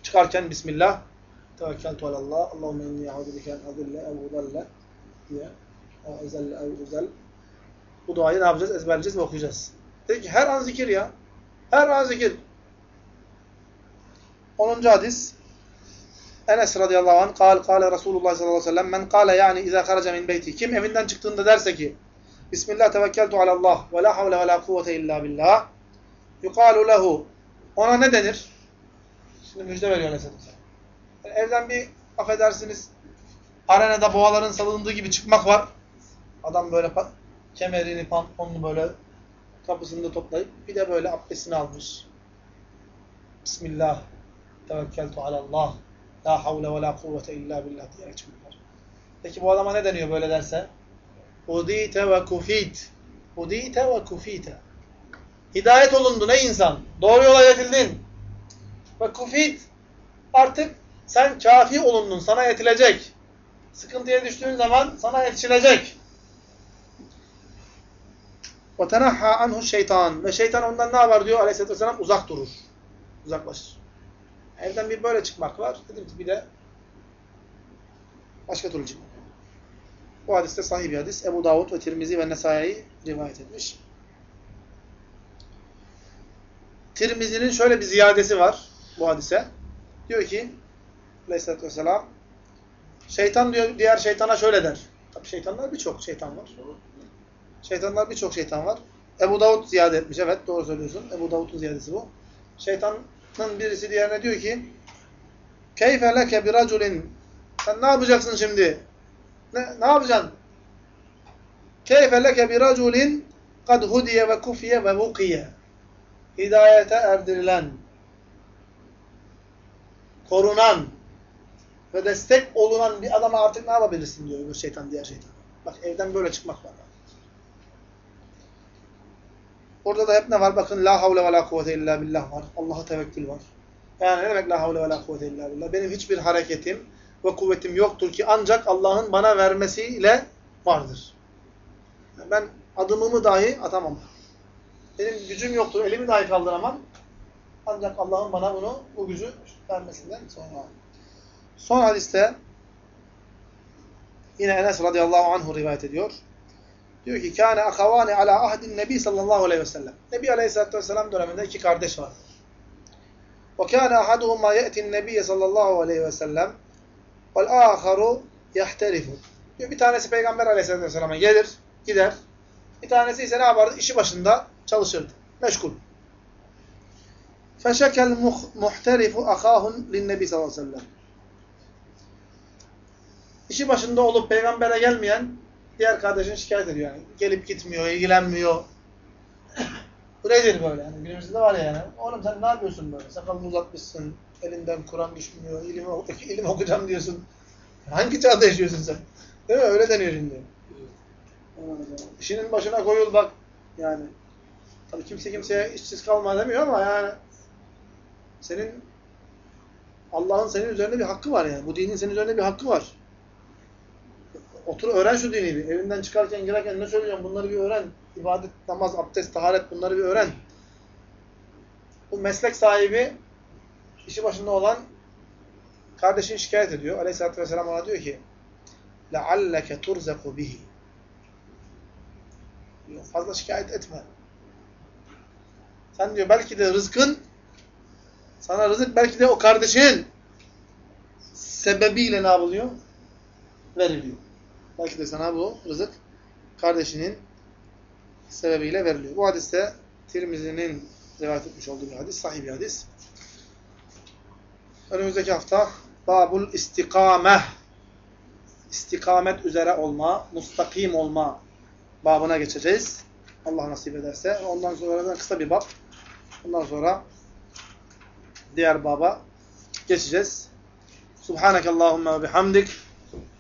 Çıkarken Bismillah tevekkeltu alallah. Allahümme inni a'udu bike en adille ev udalle diye. Ev uzelle ev uzel. Bu duayı ne yapacağız? Ezberleyeceğiz ve okuyacağız. Dedi ki her an zikir ya. Her an zikir. 10. hadis Enes radıyallahu anh kal kale Resulullah sallallahu aleyhi ve sellem men kale yani izâ kharaca min beyti kim evinden çıktığında derse ki Bismillah tevekkeltu alallah ve la havle ve la kuvvete illa billah yukalu lehu ona ne denir? Şimdi müjde veriyor Aleyhisselatü yani Evden bir affedersiniz arenada boğaların salındığı gibi çıkmak var. Adam böyle kemerini, pantolonunu böyle kapısında toplayıp bir de böyle abdestini almış. Bismillah. Tevekkeltu alallah. La havle ve la kuvvete illa billah diyerek çıkıyorlar. Peki bu adama ne deniyor böyle derse? Udite ve kufit. Udite ve kufite. Hidayet olundun ey insan. Doğru yola yetildin. Ve kufit. Artık sen kafi olundun. Sana yetilecek. Sıkıntıya düştüğün zaman sana yetişilecek. وَتَنَحَّى anhu şeytan Ve şeytan ondan ne yapar diyor aleyhissalatü vesselam? Uzak durur. Uzaklaşır. Evden bir böyle çıkmak var. Dedim ki bir de başka türlü çıkmak. Bu hadiste sahih bir hadis. Ebu Davud ve Tirmizi ve Nesai rivayet etmiş. Tirmizi'nin şöyle bir ziyadesi var bu hadise. Diyor ki aleyhissalatü vesselam şeytan diyor diğer şeytana şöyle der. Tabi şeytanlar birçok şeytan var. Şeytanlar birçok şeytan var. Ebu Davud ziyade etmiş. Evet doğru söylüyorsun. Ebu Davud'un ziyadesi bu. Şeytanın birisi diğerine diyor ki Keyfe leke bir raculin Sen ne yapacaksın şimdi? Ne, ne yapacaksın? Keyfe leke bir raculin kad hudiye ve kufiye ve vukiye Hidayete erdirilen korunan ve destek olunan bir adama artık ne yapabilirsin diyor öbür şeytan diğer şeytan. Bak evden böyle çıkmak var. Orada da hep ne var? Bakın la havle ve la kuvvete illa billah var. Allah'a tevekkül var. Yani ne demek la havle ve la kuvvete illa billah? Benim hiçbir hareketim ve kuvvetim yoktur ki ancak Allah'ın bana vermesiyle vardır. Yani ben adımımı dahi atamam. Benim gücüm yoktur, elimi dahi kaldıramam. Ancak Allah'ın bana bunu, bu gücü vermesinden sonra. Son hadiste yine Enes radıyallahu anhu rivayet ediyor. Diyor ki kâne akavâne alâ ahdin nebi sallallahu aleyhi ve sellem. Nebi aleyhissalatü vesselam döneminde iki kardeş var. Ve kâne ahaduhumâ ye'tin nebiyye sallallahu aleyhi ve sellem âharu yahterifu. Diyor bir tanesi peygamber aleyhissalatü vesselama gelir, gider. Bir tanesi ise ne yapardı? İşi başında çalışırdı. Meşgul. Feşekel muhterifu akâhun linnebi sallallahu aleyhi ve sellem. İşi başında olup peygambere gelmeyen diğer kardeşini şikayet ediyor yani. Gelip gitmiyor, ilgilenmiyor. Bu nedir böyle yani? Günümüzde var ya yani. Oğlum sen ne yapıyorsun böyle? Sakalını uzatmışsın, elinden Kur'an düşmüyor, ilim, ilim okuyacağım diyorsun. Hangi çağda yaşıyorsun sen? Değil mi? Öyle deniyor şimdi. İşinin başına koyul bak. Yani tabii kimse kimseye işsiz kalma demiyor ama yani senin Allah'ın senin üzerinde bir hakkı var yani. Bu dinin senin üzerinde bir hakkı var. Otur öğren şu dini bir. Evinden çıkarken girerken ne söyleyeceğim bunları bir öğren. İbadet, namaz, abdest, taharet bunları bir öğren. Bu meslek sahibi işi başında olan kardeşini şikayet ediyor. Aleyhisselatü Vesselam ona diyor ki لَعَلَّكَ تُرْزَقُ بِهِ diyor, Fazla şikayet etme. Sen diyor belki de rızkın sana rızık belki de o kardeşin sebebiyle ne yapılıyor? Veriliyor. Belki de sana bu rızık kardeşinin sebebiyle veriliyor. Bu hadiste Tirmizi'nin rivayet etmiş olduğu bir hadis, sahih bir hadis. Önümüzdeki hafta Babul istikame istikamet üzere olma, mustakim olma babına geçeceğiz. Allah nasip ederse. Ondan sonra da kısa bir bab. Ondan sonra diğer baba geçeceğiz. Subhanakallahumma ve bihamdik.